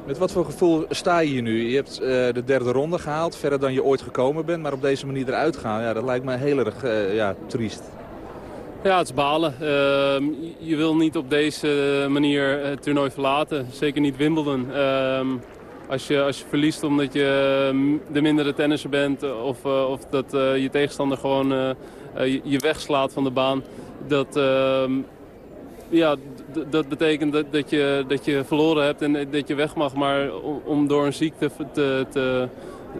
Met wat voor gevoel sta je hier nu? Je hebt de derde ronde gehaald, verder dan je ooit gekomen bent. Maar op deze manier eruit gaan, ja, dat lijkt me heel erg ja, triest. Ja, het is balen. Ehm, je wil niet op deze manier het toernooi verlaten. Zeker niet Wimbledon. Ehm, als, je, als je verliest omdat je ehm, de mindere tennisser bent... of, eh, of dat eh, je tegenstander gewoon eh, je- je wegslaat van de baan... dat, ja, dat betekent dat, dat, je, dat je verloren hebt en dat je weg mag. Maar om, door een ziekte te, te,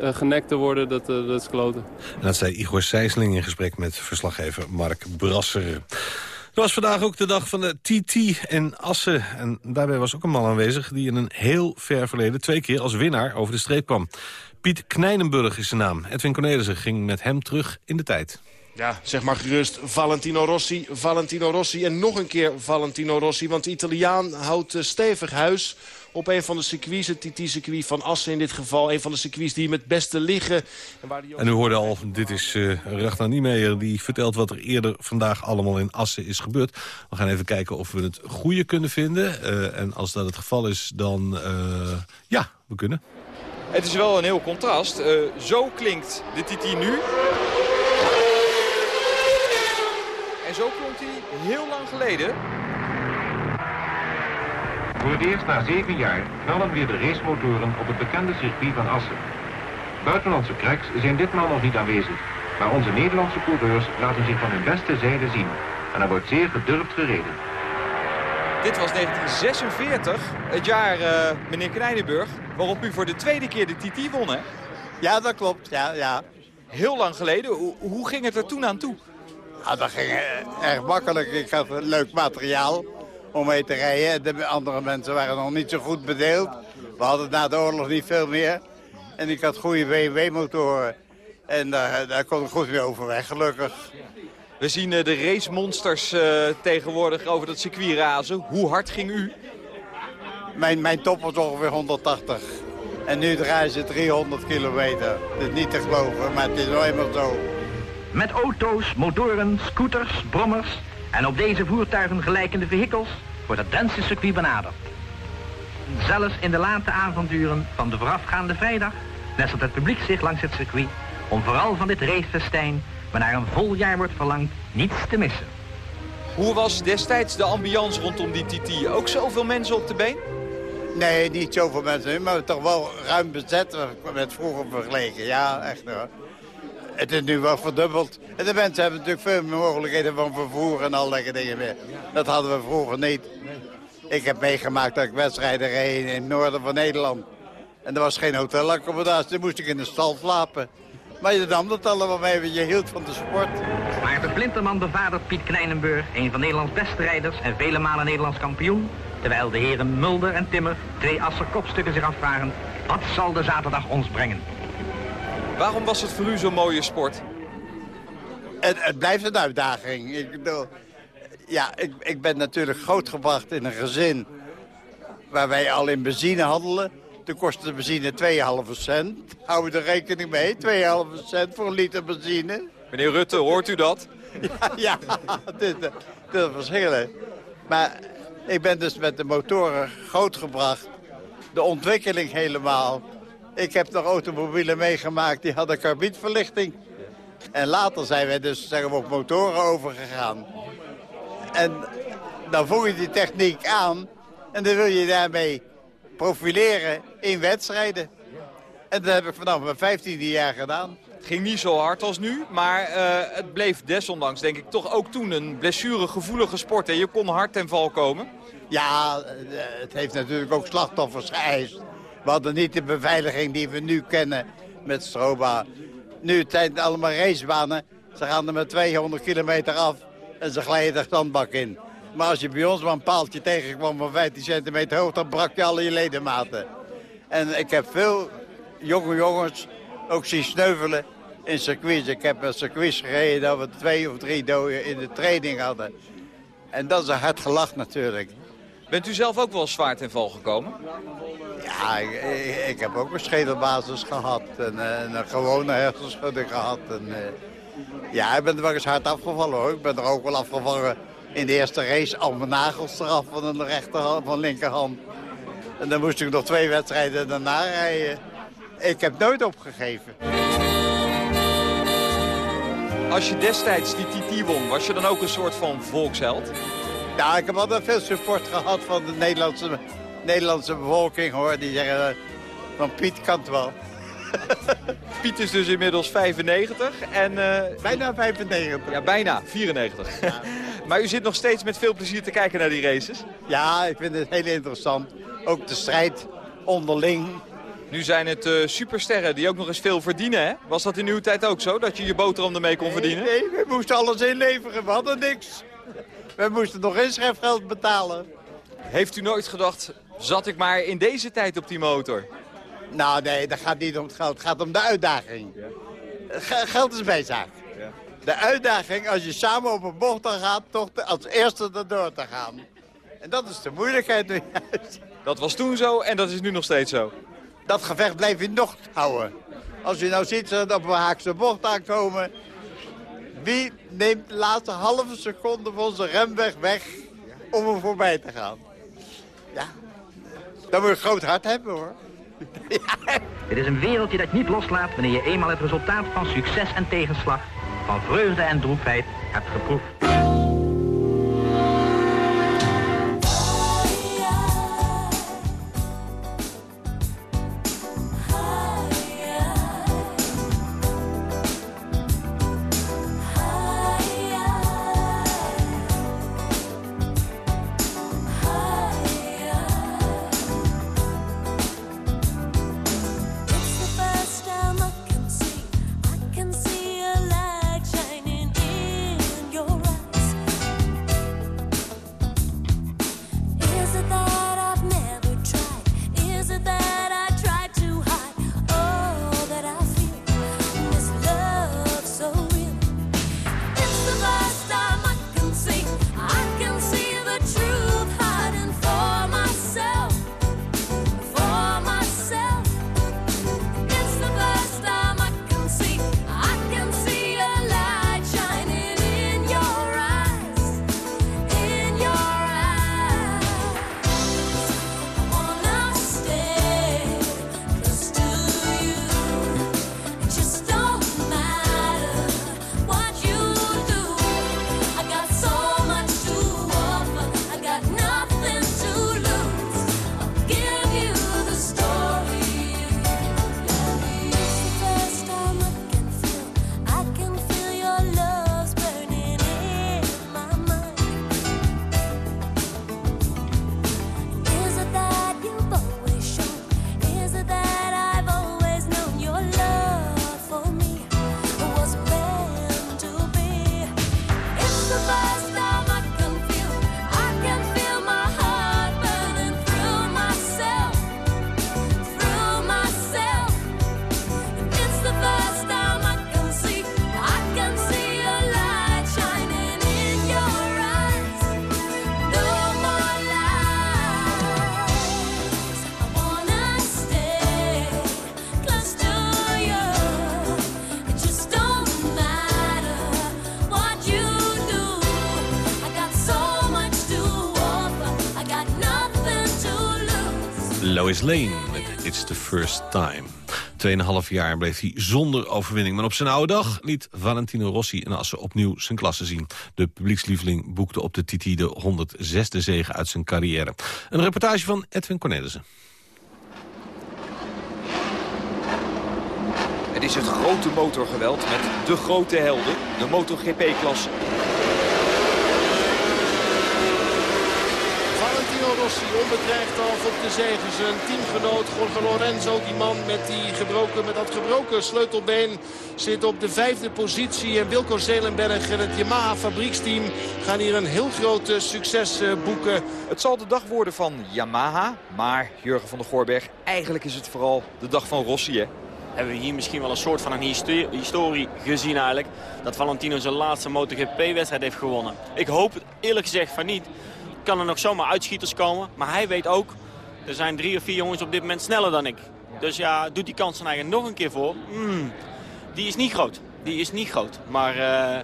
genekt te worden, dat, eh, dat is kloten. En dat zei Igor Sijsling in gesprek met verslaggever Mark Brasser. Het was vandaag ook de dag van de TT in Assen. En daarbij was ook een man aanwezig die in een heel ver verleden... twee keer als winnaar over de streep kwam. Piet Knijnenburg is zijn naam. Edwin Cornelissen ging met hem terug in de tijd. Ja, zeg maar gerust Valentino Rossi, Valentino Rossi en nog een keer Valentino Rossi. Want de Italiaan houdt eh, stevig huis op een van de circuits, het TT-circuit van Assen in dit geval. Een van de circuits die hem het beste liggen. En waar die ook- En u hoorde al, dit is uh, Ragnar Niemeyer... die vertelt wat er eerder vandaag allemaal in Assen is gebeurd. We gaan even kijken of we het goede kunnen vinden. Eh, en als dat het geval is, dan... eh, ja, we kunnen. Het is wel een heel contrast. Eh, zo klinkt de TT nu. En zo klonk hij heel lang geleden. Voor het eerst na zeven jaar knallen weer de racemotoren op het bekende circuit van Assen. Buitenlandse cracks zijn ditmaal nog niet aanwezig. Maar onze Nederlandse coureurs laten zich van hun beste zijde zien. En er wordt zeer gedurfd gereden. Dit was 1946, het jaar, eh, meneer Knijnenburg, waarop u voor de tweede keer de TT won, hè? Ja, dat klopt. Ja, ja. Heel lang geleden. Hoe, hoe ging het er toen aan toe? Ja, dat ging eh, erg makkelijk. Ik had een leuk materiaal om mee te rijden. De andere mensen waren nog niet zo goed bedeeld. We hadden na de oorlog niet veel meer. En ik had goede BMW-motoren. En daar, daar kon ik goed mee overweg, gelukkig. We zien eh, de racemonsters eh, tegenwoordig over dat circuit razen. Hoe hard ging u? Mijn, mijn top was ongeveer 180. En nu draaien ze 300 kilometer. Het is niet te geloven, maar het is wel eenmaal zo. Met auto's, motoren, scooters, brommers en op deze voertuigen gelijkende vehikels wordt het Dentse circuit benaderd. Zelfs in de late avonduren van de voorafgaande vrijdag nestelt het publiek zich langs het circuit om vooral van dit racefestijn, waarnaar een vol jaar wordt verlangd, niets te missen. Hoe was destijds de ambiance rondom die TT? Ook zoveel mensen op de been? Nee, niet zoveel mensen, maar toch wel ruim bezet met vroeger vergeleken. Ja, echt hoor. Het is nu wel verdubbeld. En de mensen hebben natuurlijk veel meer mogelijkheden van vervoer en al dat dingen meer. Dat hadden we vroeger niet. Ik heb meegemaakt dat ik wedstrijden reed in het noorden van Nederland. En er was geen hotelaccommodatie, dan moest ik in de stal slapen. Maar je nam dat allemaal mee, je hield van de sport. Maar de Flinterman bevadert Piet Kleinenburg, een van Nederlands beste rijders en vele malen Nederlands kampioen. Terwijl de heren Mulder en Timmer, twee Asser kopstukken, zich afvragen, wat zal de zaterdag ons brengen? Waarom was het voor u zo'n mooie sport? Het, het blijft een uitdaging. Ik bedoel, ja, ik, ik ben natuurlijk grootgebracht in een gezin waar wij al in benzine handelen. Toen kostte de benzine 2,5 cent. Hou er rekening mee? 2,5 cent voor een liter benzine. Meneer Rutte, hoort u dat? ja, dit, dit is verschillen. Maar ik ben dus met de motoren grootgebracht. De ontwikkeling helemaal. Ik heb nog automobielen meegemaakt die hadden karbietverlichting. En later zijn we dus zeggen we, op motoren overgegaan. En dan voeg je die techniek aan en dan wil je daarmee profileren in wedstrijden. En dat heb ik vanaf mijn 15e jaar gedaan. Het ging niet zo hard als nu, maar eh, het bleef desondanks denk ik toch ook toen een blessuregevoelige sport. En je kon hard ten val komen. Ja, eh, het heeft natuurlijk ook slachtoffers geëist. We hadden niet de beveiliging die we nu kennen met Stroba. Nu zijn het allemaal racebanen. Ze gaan er met 200 kilometer af en ze glijden de standbak in. Maar als je bij ons maar een paaltje tegenkwam van 15 centimeter hoog, dan brak je alle je ledematen. En ik heb veel jonge jongens ook zien sneuvelen in circuits. Ik heb een circuit gereden dat we twee of drie doden in de training hadden. En dat is een hard gelach natuurlijk. Bent u zelf ook wel zwaar ten val gekomen? Ja, ik, ik- heb ook een schedelbasis gehad en, eh, en een gewone hersenschudding gehad. En, eh, ja, ik ben er wel eens hard afgevallen hoor. Ik ben er ook wel afgevallen in de eerste race. Al mijn nagels eraf van de rechterhand, van de linkerhand. En dan moest ik nog twee wedstrijden daarna rijden. Ik heb nooit opgegeven. Als je destijds die TT won, was je dan ook een soort van volksheld? Ja, ik heb altijd veel support gehad van de Nederlandse, Nederlandse bevolking hoor. Die zeggen eh, van Piet kan het wel. Piet is dus inmiddels 95 en... bijna 95. Ja, bijna 94. maar u zit nog steeds met veel plezier te kijken naar die races? Ja, ik vind het heel interessant. Ook de strijd onderling. Nu zijn het eh, supersterren die ook nog eens veel verdienen, hè? Was dat in uw tijd ook zo, dat je je boterham ermee kon verdienen? Nee, we moesten alles inleveren. We hadden niks. We moesten nog inschrijfgeld betalen. Heeft u nooit gedacht, zat ik maar in deze tijd op die motor? Nou nee, dat gaat niet om het geld. Het gaat om de uitdaging. Ge- Geld is bijzaak. De uitdaging als je samen op een bocht dan gaat, toch als eerste erdoor te gaan. En dat is de moeilijkheid nu juist. Dat was toen zo en dat is nu nog steeds zo. Dat gevecht blijf je nog houden. Als je nou ziet dat op een haakse bocht aankomen... wie neemt de laatste halve seconde van zijn remweg weg om hem voorbij te gaan? Ja, dan moet je een groot hart hebben hoor. Het is een wereldje dat je niet loslaat wanneer je eenmaal het resultaat van succes en tegenslag, van vreugde en droefheid hebt geproefd. Lois Lane met It's the First Time. Tweeënhalf jaar bleef hij zonder overwinning. Maar op zijn oude dag liet Valentino Rossi in Assen opnieuw zijn klasse zien. De publiekslieveling boekte op de TT de 106e zege uit zijn carrière. Een reportage van Edwin Cornelissen. Het is het grote motorgeweld met de grote helden, de MotoGP-klasse. Valentino Rossi onbedreigd af op de zege. Zijn teamgenoot Jorge Lorenzo, die man met, die gebroken, met dat gebroken sleutelbeen, zit op de vijfde positie. En Wilco Zelenberg en het Yamaha fabrieksteam gaan hier een heel groot eh, succes eh, boeken. Het zal de dag worden van Yamaha, maar Jurgen van der Goorberg, eigenlijk is het vooral de dag van Rossi, hè? hebben we hier misschien wel een soort van een histo- historie gezien eigenlijk. Dat Valentino zijn laatste MotoGP-wedstrijd heeft gewonnen. Ik hoop het eerlijk gezegd van niet. Kan er nog zomaar uitschieters komen. Maar hij weet ook, er zijn drie of vier jongens op dit moment sneller dan ik. Dus ja, doet die kans er eigenlijk nog een keer voor? Hmm, die is niet groot. Die is niet groot. Maar eh,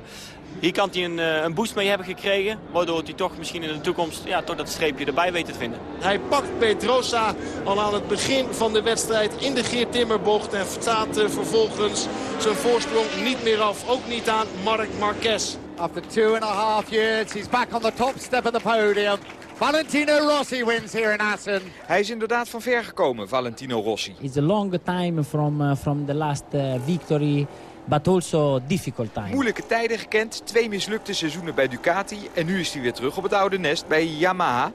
hier kan hij een, eh, een boost mee hebben gekregen. Waardoor hij toch misschien in de toekomst ja, toch dat streepje erbij weet te vinden. Hij pakt Pedrosa al aan het begin van de wedstrijd in de Geert Timmerbocht. En staat vervolgens zijn voorsprong niet meer af. Ook niet aan Marc Marquez. After two and a half years, he's back on the top step of the podium. Valentino Rossi wins here in Assen. Hij is inderdaad van ver gekomen, Valentino Rossi. It's a long time from, uh, from the last uh, victory, but also difficult time. Moeilijke tijden gekend, twee mislukte seizoenen bij Ducati... en nu is hij weer terug op het oude nest bij Yamaha.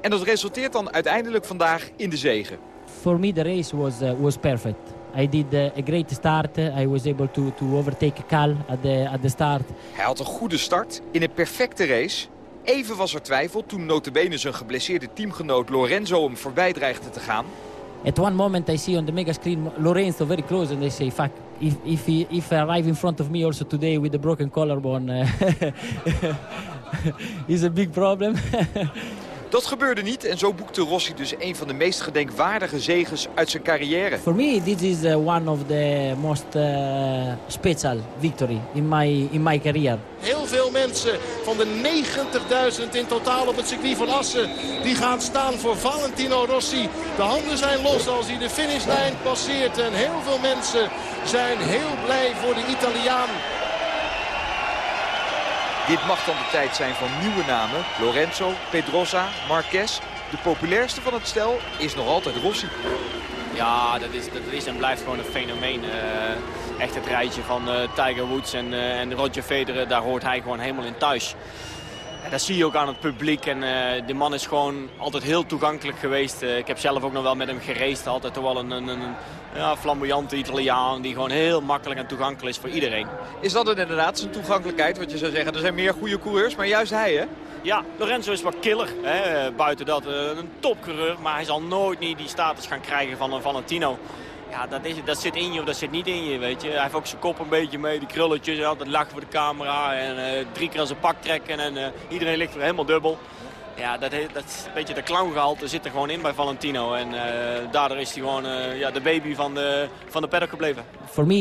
En dat resulteert dan uiteindelijk vandaag in de zegen. For me, the race was, uh, was perfect. I did uh, a great start. I was able to, to overtake Cal at the, at the start. Hij had een goede start in een perfecte race. Even was er twijfel toen notabene zijn geblesseerde teamgenoot Lorenzo hem voorbij dreigde te gaan. At one moment, I see on the mega screen Lorenzo very close, and I say, "Fuck! If if he if he arrive in front of me also today with a broken collarbone, uh, is a big problem." Dat gebeurde niet en zo boekte Rossi dus een van de meest gedenkwaardige zegens uit zijn carrière. For me, this is uh, one of the most uh, special victory in my in my career. Heel veel mensen van de 90.000 in totaal op het circuit van Assen... die gaan staan voor Valentino Rossi. De handen zijn los als hij de finishlijn passeert. En heel veel mensen zijn heel blij voor de Italiaan. Dit mag dan de tijd zijn van nieuwe namen. Lorenzo, Pedrosa, Marquez. De populairste van het stel is nog altijd Rossi. Ja, dat is, dat is en blijft gewoon een fenomeen. Eh, echt het rijtje van eh, Tiger Woods en, eh, en Roger Federer, daar hoort hij gewoon helemaal in thuis. Dat zie je ook aan het publiek. En die man is gewoon altijd heel toegankelijk geweest. Ik heb zelf ook nog wel met hem geraced. Altijd toch wel een, een, een ja, flamboyante Italiaan die gewoon heel makkelijk en toegankelijk is voor iedereen. Is dat het inderdaad zijn toegankelijkheid? Want je zou zeggen, er zijn meer goede coureurs, maar juist hij hè? Ja, Lorenzo is wat killer. Hè? Buiten dat eh, een topcoureur. Maar hij zal nooit niet die status gaan krijgen van een Valentino. Ja, dat, is, dat zit in je of dat zit niet in je, weet je. Hij heeft ook zijn kop een beetje mee, die krulletjes, altijd lachen voor de camera. En eh, drie keer aan zijn pak trekken en eh, iedereen ligt weer helemaal dubbel. Ja, dat, dat is een beetje de clowngehalte zit er gewoon in bij Valentino. En eh, daardoor is hij gewoon eh, ja, de baby van de, van de paddock gebleven. For me,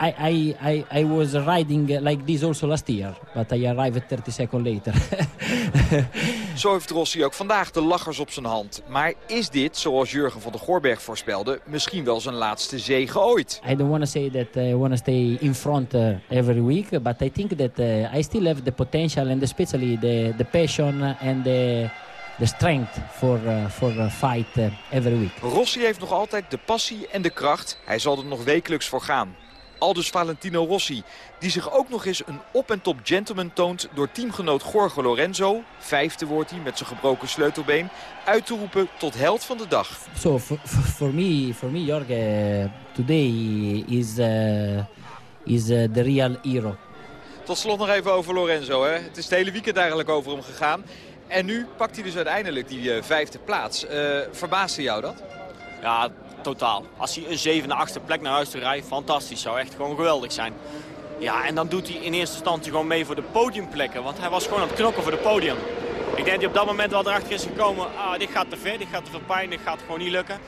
I, I, I, I was riding uh, like this also last year, but I arrived 30 seconds later. Zo heeft Rossi ook vandaag de lachers op zijn hand. Maar is dit, zoals Jurgen van der Goorberg voorspelde, misschien wel zijn laatste zege ooit? I don't want to say that I want to stay in front uh, every week, but I think that uh, I still have the potential and especially the, the passion and the, the strength for, uh, for a fight uh, every week. Rossi heeft nog altijd de passie en de kracht. Hij zal er nog wekelijks voor gaan. Aldus Valentino Rossi, die zich ook nog eens een op-en-top gentleman toont... door teamgenoot Jorge Lorenzo, vijfde wordt hij met zijn gebroken sleutelbeen... uit te roepen tot held van de dag. So for, for, me, for me, Jorge, today is uh, is the real hero. Tot slot nog even over Lorenzo. Hè? Het is het hele weekend eigenlijk over hem gegaan. En nu pakt hij dus uiteindelijk die eh, vijfde plaats. Eh verbaasde jou dat? Ja, totaal. Als hij een zevende, achtste plek naar huis toe rijdt, fantastisch. Zou echt gewoon geweldig zijn. Ja, en dan doet hij in eerste instantie gewoon mee voor de podiumplekken. Want hij was gewoon aan het knokken voor de podium. Ik denk dat hij op dat moment wel erachter is gekomen. Ah, dit gaat te ver, dit gaat te veel dit gaat gewoon niet lukken.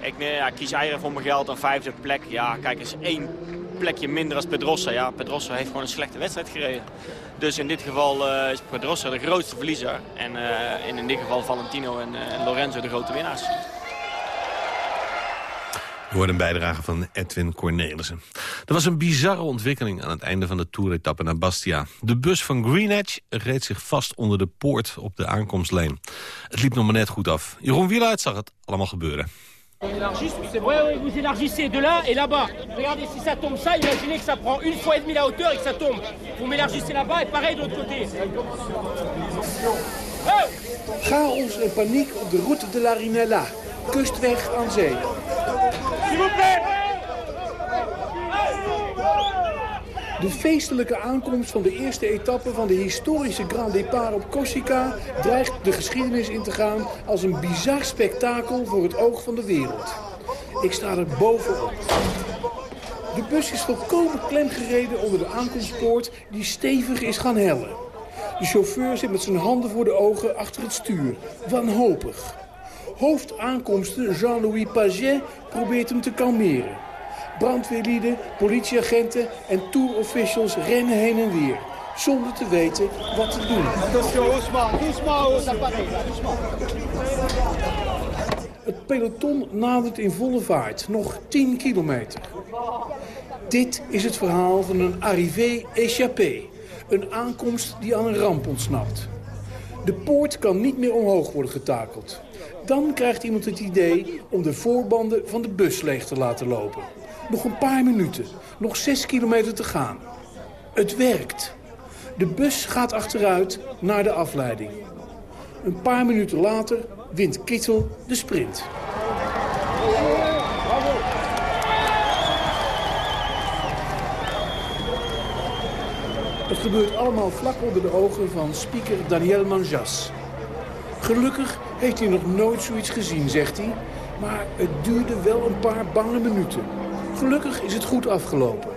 Ik nee, ja, kies eieren voor mijn geld, een vijfde plek. Ja, kijk eens, één plekje minder als Pedrosa. Ja, Pedrosa heeft gewoon een slechte wedstrijd gereden. Dus in dit geval eh, is Pedrosa de grootste verliezer. En, eh, in dit geval Valentino en, eh, en Lorenzo de grote winnaars. We hoorden een bijdrage van Edwin Cornelissen. Er was een bizarre ontwikkeling aan het einde van de toeretappe naar Bastia. De bus van Green Edge reed zich vast onder de poort op de aankomstleen. Het liep nog maar net goed af. Jeroen Wieluid zag het allemaal gebeuren. C'est vrai, vous élargissez de là et là-bas. Regardez, si ça tombe ça, imaginez que ça prend une fois et demie la hauteur et que ça tombe. Vous m'élargissez là-bas et pareil de l'autre côté. Chaos en paniek op de route de la Rinella. Kustweg aan zee. S'il vous plaît De feestelijke aankomst van de eerste etappe van de historische Grand Départ op Corsica... dreigt de geschiedenis in te gaan als een bizar spektakel voor het oog van de wereld. Ik sta er bovenop. De bus is volkomen klemgereden onder de aankomstpoort die stevig is gaan hellen. De chauffeur zit met zijn handen voor de ogen achter het stuur, wanhopig. Hoofdaankomsten Jean-Louis Paget probeert hem te kalmeren. Brandweerlieden, politieagenten en tour-officials rennen heen en weer. Zonder te weten wat te doen. Het peloton nadert in volle vaart, nog 10 kilometer. Dit is het verhaal van een arrivé échappé. Een aankomst die aan een ramp ontsnapt. De poort kan niet meer omhoog worden getakeld. Dan krijgt iemand het idee om de voorbanden van de bus leeg te laten lopen. Nog een paar minuten, nog 6 kilometer te gaan. Het werkt. De bus gaat achteruit naar de afleiding. Een paar minuten later wint Kittel de sprint. Het gebeurt allemaal vlak onder de ogen van speaker Daniel Manjas. Gelukkig heeft hij nog nooit zoiets gezien, zegt hij. Maar het duurde wel een paar bange minuten. Gelukkig is het goed afgelopen.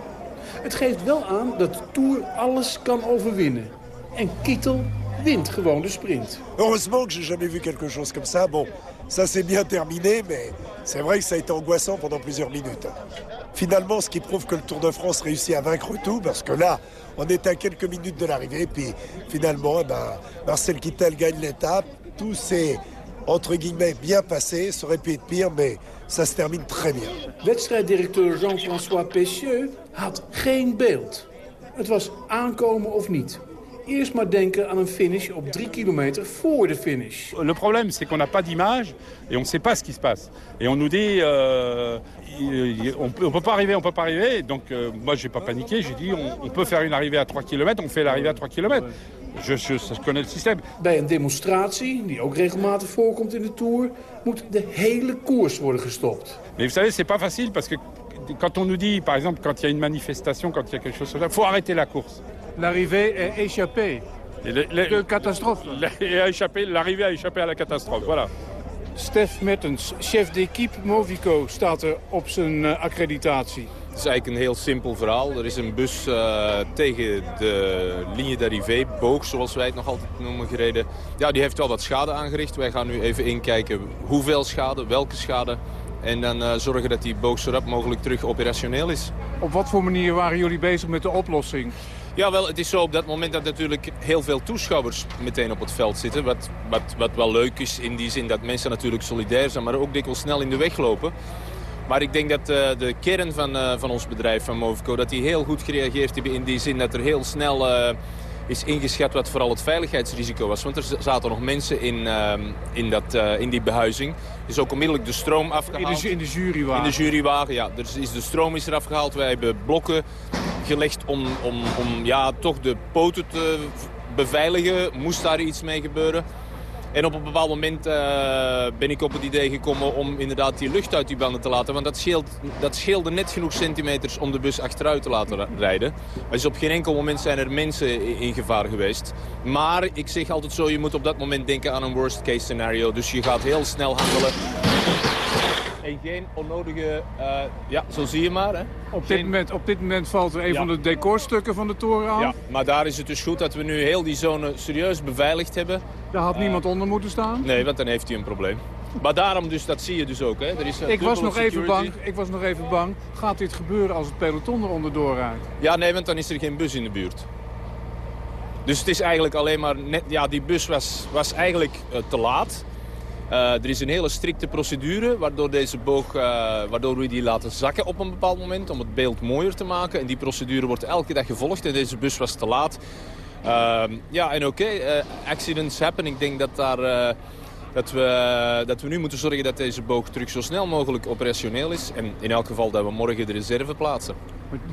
Het geeft wel aan dat Tour alles kan overwinnen. En Kittel wint gewoon de sprint. Heureusement que j'ai jamais vu quelque chose comme ça. Bon, ça s'est bien terminé, mais c'est vrai que ça a été angoissant pendant plusieurs minutes. Finalement, ce qui prouve que le Tour de France réussit à vaincre tout, parce que là, on est à quelques minutes de l'arrivée, puis finalement, eh ben, Marcel Kittel gagne l'étape. Tout s'est, entre guillemets, bien passé. Ça aurait pu être pire, mais ça se termine très bien. Wedstrijddirecteur Jean-François Pessieux had geen beeld. Het was aankomen of niet? Eerst maar denken aan een finish op drie kilometer voor de finish. Le problème, c'est qu'on n'a pas d'image et on ne sait pas ce qui se passe. Et on nous dit, euh, il- il- on on peut pas arriver, on peut pas arriver. Donc euh, moi, j'ai pas paniqué. J'ai dit, on, on peut faire une arrivée à 3 km. On fait l'arrivée à 3 km. Je, je, je connais le système. Bij een demonstratie, die ook regelmatig voorkomt in de Tour... moet de hele koers worden gestopt. Mais vous savez, c'est pas facile parce que quand on nous dit, par exemple, quand il y a une manifestation, quand il y a quelque chose ça, faut arrêter la course. L'arrivée est échappée. De catastrophe. L'arrivée a échappé à la catastrophe, voilà. Stef Mertens, chef d'équipe Movico, staat er op zijn eh, accreditatie. Het is eigenlijk een heel simpel verhaal. Er is een bus eh, tegen de linie d'arrivée, boog zoals wij het nog altijd noemen, gereden. Ja, die heeft wel wat schade aangericht. Wij gaan nu even inkijken hoeveel schade, welke schade. En dan eh, zorgen dat die boog zo rap mogelijk terug operationeel is. Op wat voor manier waren jullie bezig met de oplossing? Ja, wel, het is zo op dat moment dat natuurlijk heel veel toeschouwers meteen op het veld zitten. Wat, wat, wat wel leuk is in die zin dat mensen natuurlijk solidair zijn, maar ook dikwijls snel in de weg lopen. Maar ik denk dat eh, de kern van, eh, van ons bedrijf, van Movico, dat die heel goed gereageerd hebben in die zin dat er heel snel eh, is ingeschat wat vooral het veiligheidsrisico was. Want er zaten nog mensen in, eh, in, dat, eh, in die behuizing. Dus ook onmiddellijk de stroom afgehaald. In de, in de jurywagen. In de jurywagen, ja. Dus is de stroom is eraf gehaald. Wij hebben blokken gelegd om, om, om ja, toch de poten te beveiligen. Moest daar iets mee gebeuren. En op een bepaald moment eh, ben ik op het idee gekomen om inderdaad die lucht uit die banden te laten. Want dat, scheelt, dat scheelde net genoeg centimeters om de bus achteruit te laten rijden. Dus op geen enkel moment zijn er mensen in gevaar geweest. Maar ik zeg altijd zo, je moet op dat moment denken aan een worst case scenario. Dus je gaat heel snel handelen. En geen onnodige... eh, ja, zo zie je maar. Hè. Op dit, moment, op dit moment valt er een van de decorstukken van de toren aan. Ja, maar daar is het dus goed dat we nu heel die zone serieus beveiligd hebben. Daar had Eh, niemand onder moeten staan. Nee, want dan heeft hij een probleem. Maar daarom dus, dat zie je dus ook. Hè. Er is, eh, Ik was, nog even bang, ik was nog even bang. Gaat dit gebeuren als het peloton eronder doorrijdt? Ja, nee, want dan is er geen bus in de buurt. Dus het is eigenlijk alleen maar net... Ja, die bus was, was eigenlijk te laat. Eh, er is een hele strikte procedure waardoor, deze boog, eh, waardoor we die laten zakken op een bepaald moment om het beeld mooier te maken. En die procedure wordt elke dag gevolgd en deze bus was te laat. Ehm, ja, en oké, eh, accidents happen. Ik denk dat, daar, dat, we, dat we nu moeten zorgen dat deze boog terug zo snel mogelijk operationeel is. En in elk geval dat we morgen de reserve plaatsen.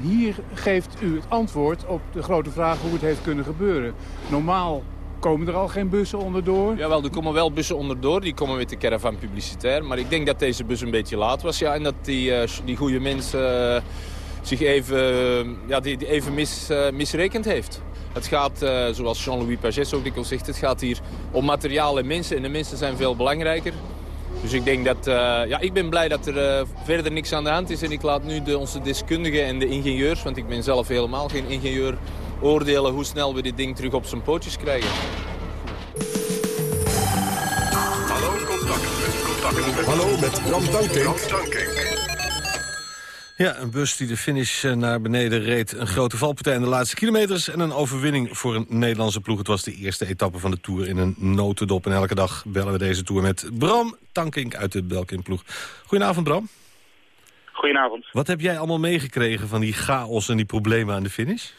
Hier geeft u het antwoord op de grote vraag hoe het heeft kunnen gebeuren. Normaal komen er al geen bussen onderdoor. Jawel, er komen wel bussen onderdoor. Die komen met de caravan publicitair. Maar ik denk dat deze bus een beetje laat was. Ja, en dat die, eh, die goede mensen eh, zich even, eh, ja, die, die even mis, misrekend heeft. Het gaat, zoals Jean-Louis Pagès ook dikwijls zegt, het gaat hier om materiaal en mensen. En de mensen zijn veel belangrijker. Dus ik denk dat, ja, ik ben blij dat er verder niks aan de hand is. En ik laat nu de, onze deskundigen en de ingenieurs, want ik ben zelf helemaal geen ingenieur, oordelen hoe snel we dit ding terug op zijn pootjes krijgen. Hallo, contact met, contact met... Hallo, met Bram Tankink. Ja, een bus die de finish eh, naar beneden reed. Een grote valpartij in de laatste kilometers... en een overwinning voor een Nederlandse ploeg. Het was de eerste etappe van de Tour in een notendop. En elke dag bellen we deze Tour met Bram Tankink uit de Belkin-ploeg. Goedenavond, Bram. Goedenavond. Wat heb jij allemaal meegekregen van die chaos en die problemen aan de finish?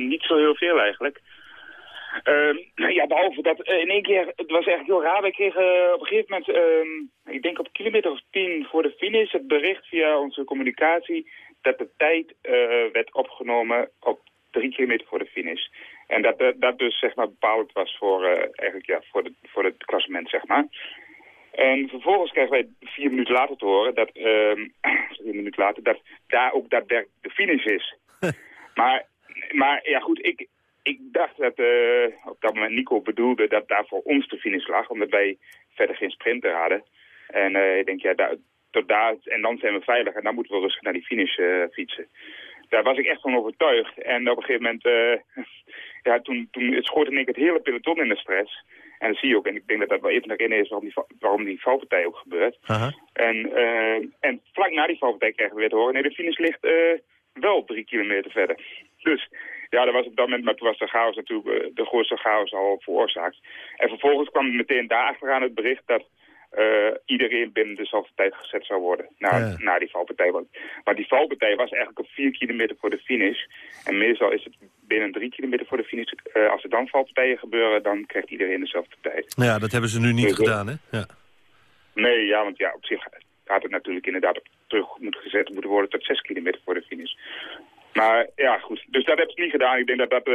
Eh, niet zo heel veel eigenlijk. Ehm, ja, behalve dat eh, in één keer, het was eigenlijk heel raar. Wij kregen eh, op een gegeven moment, ehm, ik denk op kilometer of tien voor de finish, het bericht via onze communicatie dat de tijd werd opgenomen op drie kilometer voor de finish. En dat, dat dus zeg maar bepalend was voor, eigenlijk, ja, voor, de, voor het klassement, zeg maar. En vervolgens krijgen wij vier minuten later te horen dat, ehm vier minuten later, dat daar ook daadwerkelijk de finish is. maar, maar ja goed, ik, ik dacht dat eh, op dat moment Nico bedoelde dat daar voor ons de finish lag, omdat wij verder geen sprinter hadden. En eh, ik denk, ja, daar, tot daar, en dan zijn we veilig en dan moeten we rustig naar die finish eh, fietsen. Daar was ik echt van overtuigd. En op een gegeven moment, ja, toen, toen schoot in keer het hele peloton in de stress. En dat zie je ook, en ik denk dat dat wel even de reden is waarom die, waarom die valpartij ook gebeurt. En, en vlak na die valpartij krijgen we weer te horen, nee, de finish ligt wel drie kilometer verder. Dus ja, dat was op dat moment, maar toen was de chaos natuurlijk, eh, de grootste chaos al veroorzaakt. En vervolgens kwam meteen daarachteraan het bericht dat eh, iedereen binnen dezelfde tijd gezet zou worden. Na, Ja. na die valpartij. Want, maar die valpartij was eigenlijk op vier kilometer voor de finish. En meestal is het binnen drie kilometer voor de finish. eh, als er dan valpartijen gebeuren, dan krijgt iedereen dezelfde tijd. Nou ja, dat hebben ze nu niet Dus, gedaan, hè? Ja. Nee, ja, want ja, op zich had het natuurlijk inderdaad op terug moeten gezet moeten worden tot 6 kilometer voor de finish. Maar ja, goed. Dus dat hebben ze niet gedaan. Ik denk dat dat eh,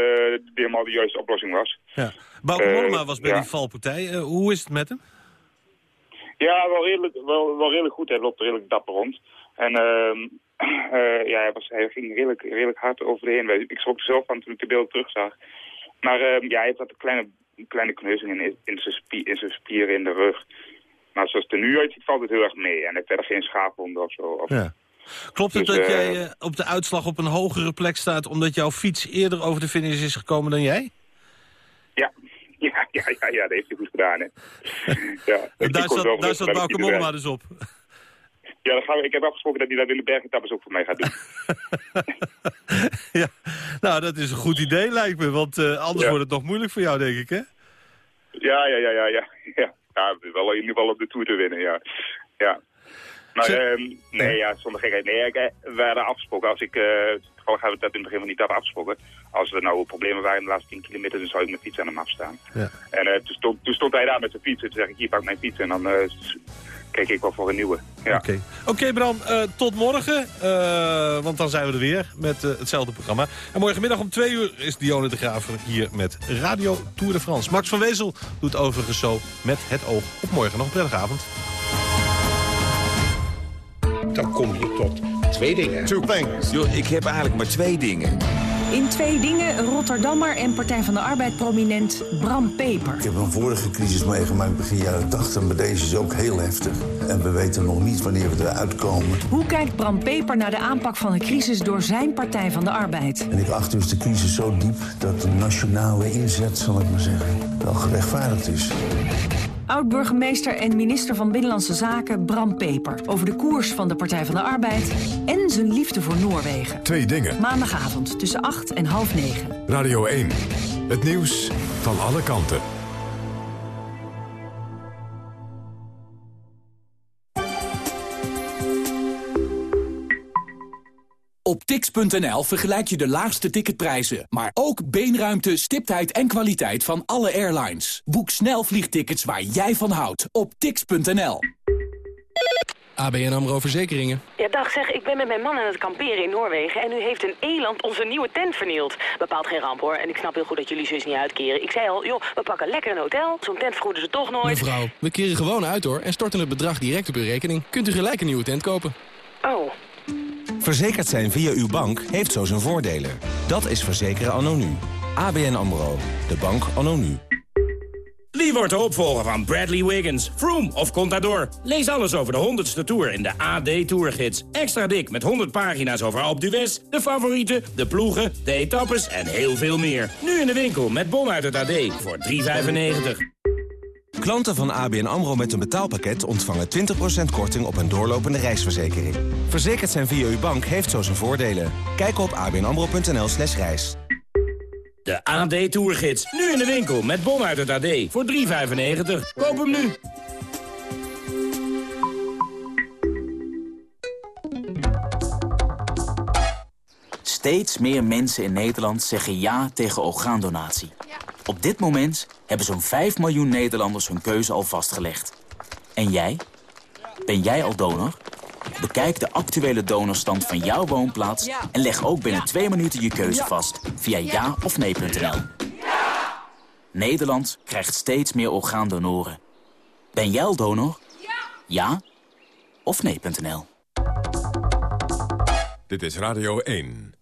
helemaal de juiste oplossing was. ja. Bauke Eh, Mollema was bij ja. die valpartij. Eh, hoe is het met hem? Ja, wel redelijk, wel, wel redelijk goed. Hij loopt redelijk dapper rond. En ehm, eh, ja, hij, was, hij ging redelijk, redelijk hard over de heen. Ik schrok er zelf van toen ik de beelden terugzag. Maar ehm, ja, hij heeft wat kleine, kleine kneuzingen in, in, zijn spie- in zijn spieren in de rug. Maar zoals het er nu uitziet, valt het heel erg mee. En heeft verder geen schaafwonden of zo. Of, Ja. Klopt het Dus, dat eh, jij eh, op de uitslag op een hogere plek staat... omdat jouw fiets eerder over de finish is gekomen dan jij? Ja, ja, ja, ja, ja, dat heeft hij goed gedaan. Hè. ja, En daar zat, daar zat Bauke Mollema dus op. Ja, dan gaan we, ik heb afgesproken dat hij dat in de bergetappes ook voor mij gaat doen. ja. Nou, dat is een goed idee lijkt me. Want eh, anders Ja. wordt het nog moeilijk voor jou, denk ik, hè? Ja, ja, ja, ja, ja. Ja, ja wel in ieder geval op de Tour te winnen, ja. Ja. Ehm, nee, ja, zonder gekheid. Nee, ik, eh, we hadden afgesproken. Als ik, toevallig hebben we dat in het begin van die dag afgesproken. Als er nou problemen waren in de laatste 10 kilometer, dan zou ik mijn fiets aan hem afstaan. Ja. En eh, toen, stond, toen stond hij daar met zijn fiets. En toen zeg ik, hier pak mijn fiets. En dan kijk ik wel voor een nieuwe. Ja. Oké, Oké, Bram, eh, tot morgen. want dan zijn we er weer met hetzelfde programma. En morgenmiddag om twee uur is Dionne de Graver hier met Radio Tour de France. Max van Wezel doet overigens zo met het oog op morgen. Nog een prettige avond. Dan kom je tot twee dingen. Two things. Yo, ik heb eigenlijk maar twee dingen. In twee dingen Rotterdammer en Partij van de Arbeid prominent Bram Peper. Ik heb een vorige crisis meegemaakt begin jaren 80, maar deze is ook heel heftig. En we weten nog niet wanneer we eruit komen. Hoe kijkt Bram Peper naar de aanpak van de crisis door zijn Partij van de Arbeid? En ik acht dus de crisis zo diep dat de nationale inzet, zal ik maar zeggen, wel gerechtvaardigd is. Oud-burgemeester en minister van Binnenlandse Zaken Bram Peper. Over de koers van de Partij van de Arbeid en zijn liefde voor Noorwegen. Twee dingen. Maandagavond tussen 8 en half 9. Radio 1. Het nieuws van alle kanten. Op tix.nl vergelijk je de laagste ticketprijzen, maar ook beenruimte, stiptheid en kwaliteit van alle airlines. Boek snel vliegtickets waar jij van houdt op tix.nl. ABN AMRO Verzekeringen. Ja, dag zeg, ik ben met mijn man aan het kamperen in Noorwegen... en nu heeft een eland onze nieuwe tent vernield. Bepaalt geen ramp, hoor. En ik snap heel goed dat jullie zus niet uitkeren. Ik zei al, joh, we pakken lekker een hotel. Zo'n tent vergoeden ze toch nooit. Mevrouw, we keren gewoon uit hoor en storten het bedrag direct op uw rekening. Kunt u gelijk een nieuwe tent kopen. Oh. Verzekerd zijn via uw bank heeft zo zijn voordelen. Dat is verzekeren anno nu. ABN AMRO. De bank anno nu. Wie wordt de opvolger van Bradley Wiggins, Froome of Contador? Lees alles over de 100ste Tour in de AD Tourgids. Extra dik met 100 pagina's over Alpe d'Huez, de favorieten, de ploegen, de etappes en heel veel meer. Nu in de winkel met bon uit het AD voor 3,95. Klanten van ABN AMRO met een betaalpakket ontvangen 20% korting op een doorlopende reisverzekering. Verzekerd zijn via uw bank heeft zo zijn voordelen. Kijk op abnamro.nl slash reis. De AD Tourgids. Nu in de winkel met bon uit het AD voor 3,95. Koop hem nu. Steeds meer mensen in Nederland zeggen ja tegen orgaandonatie. Op dit moment hebben zo'n 5 miljoen Nederlanders hun keuze al vastgelegd. En jij? Ben jij al donor? Bekijk de actuele donorstand van jouw woonplaats... en leg ook binnen twee minuten je keuze vast via ja of nee.nl. Nederland krijgt steeds meer orgaandonoren. Ben jij al donor? Ja of nee.nl. Dit is Radio 1.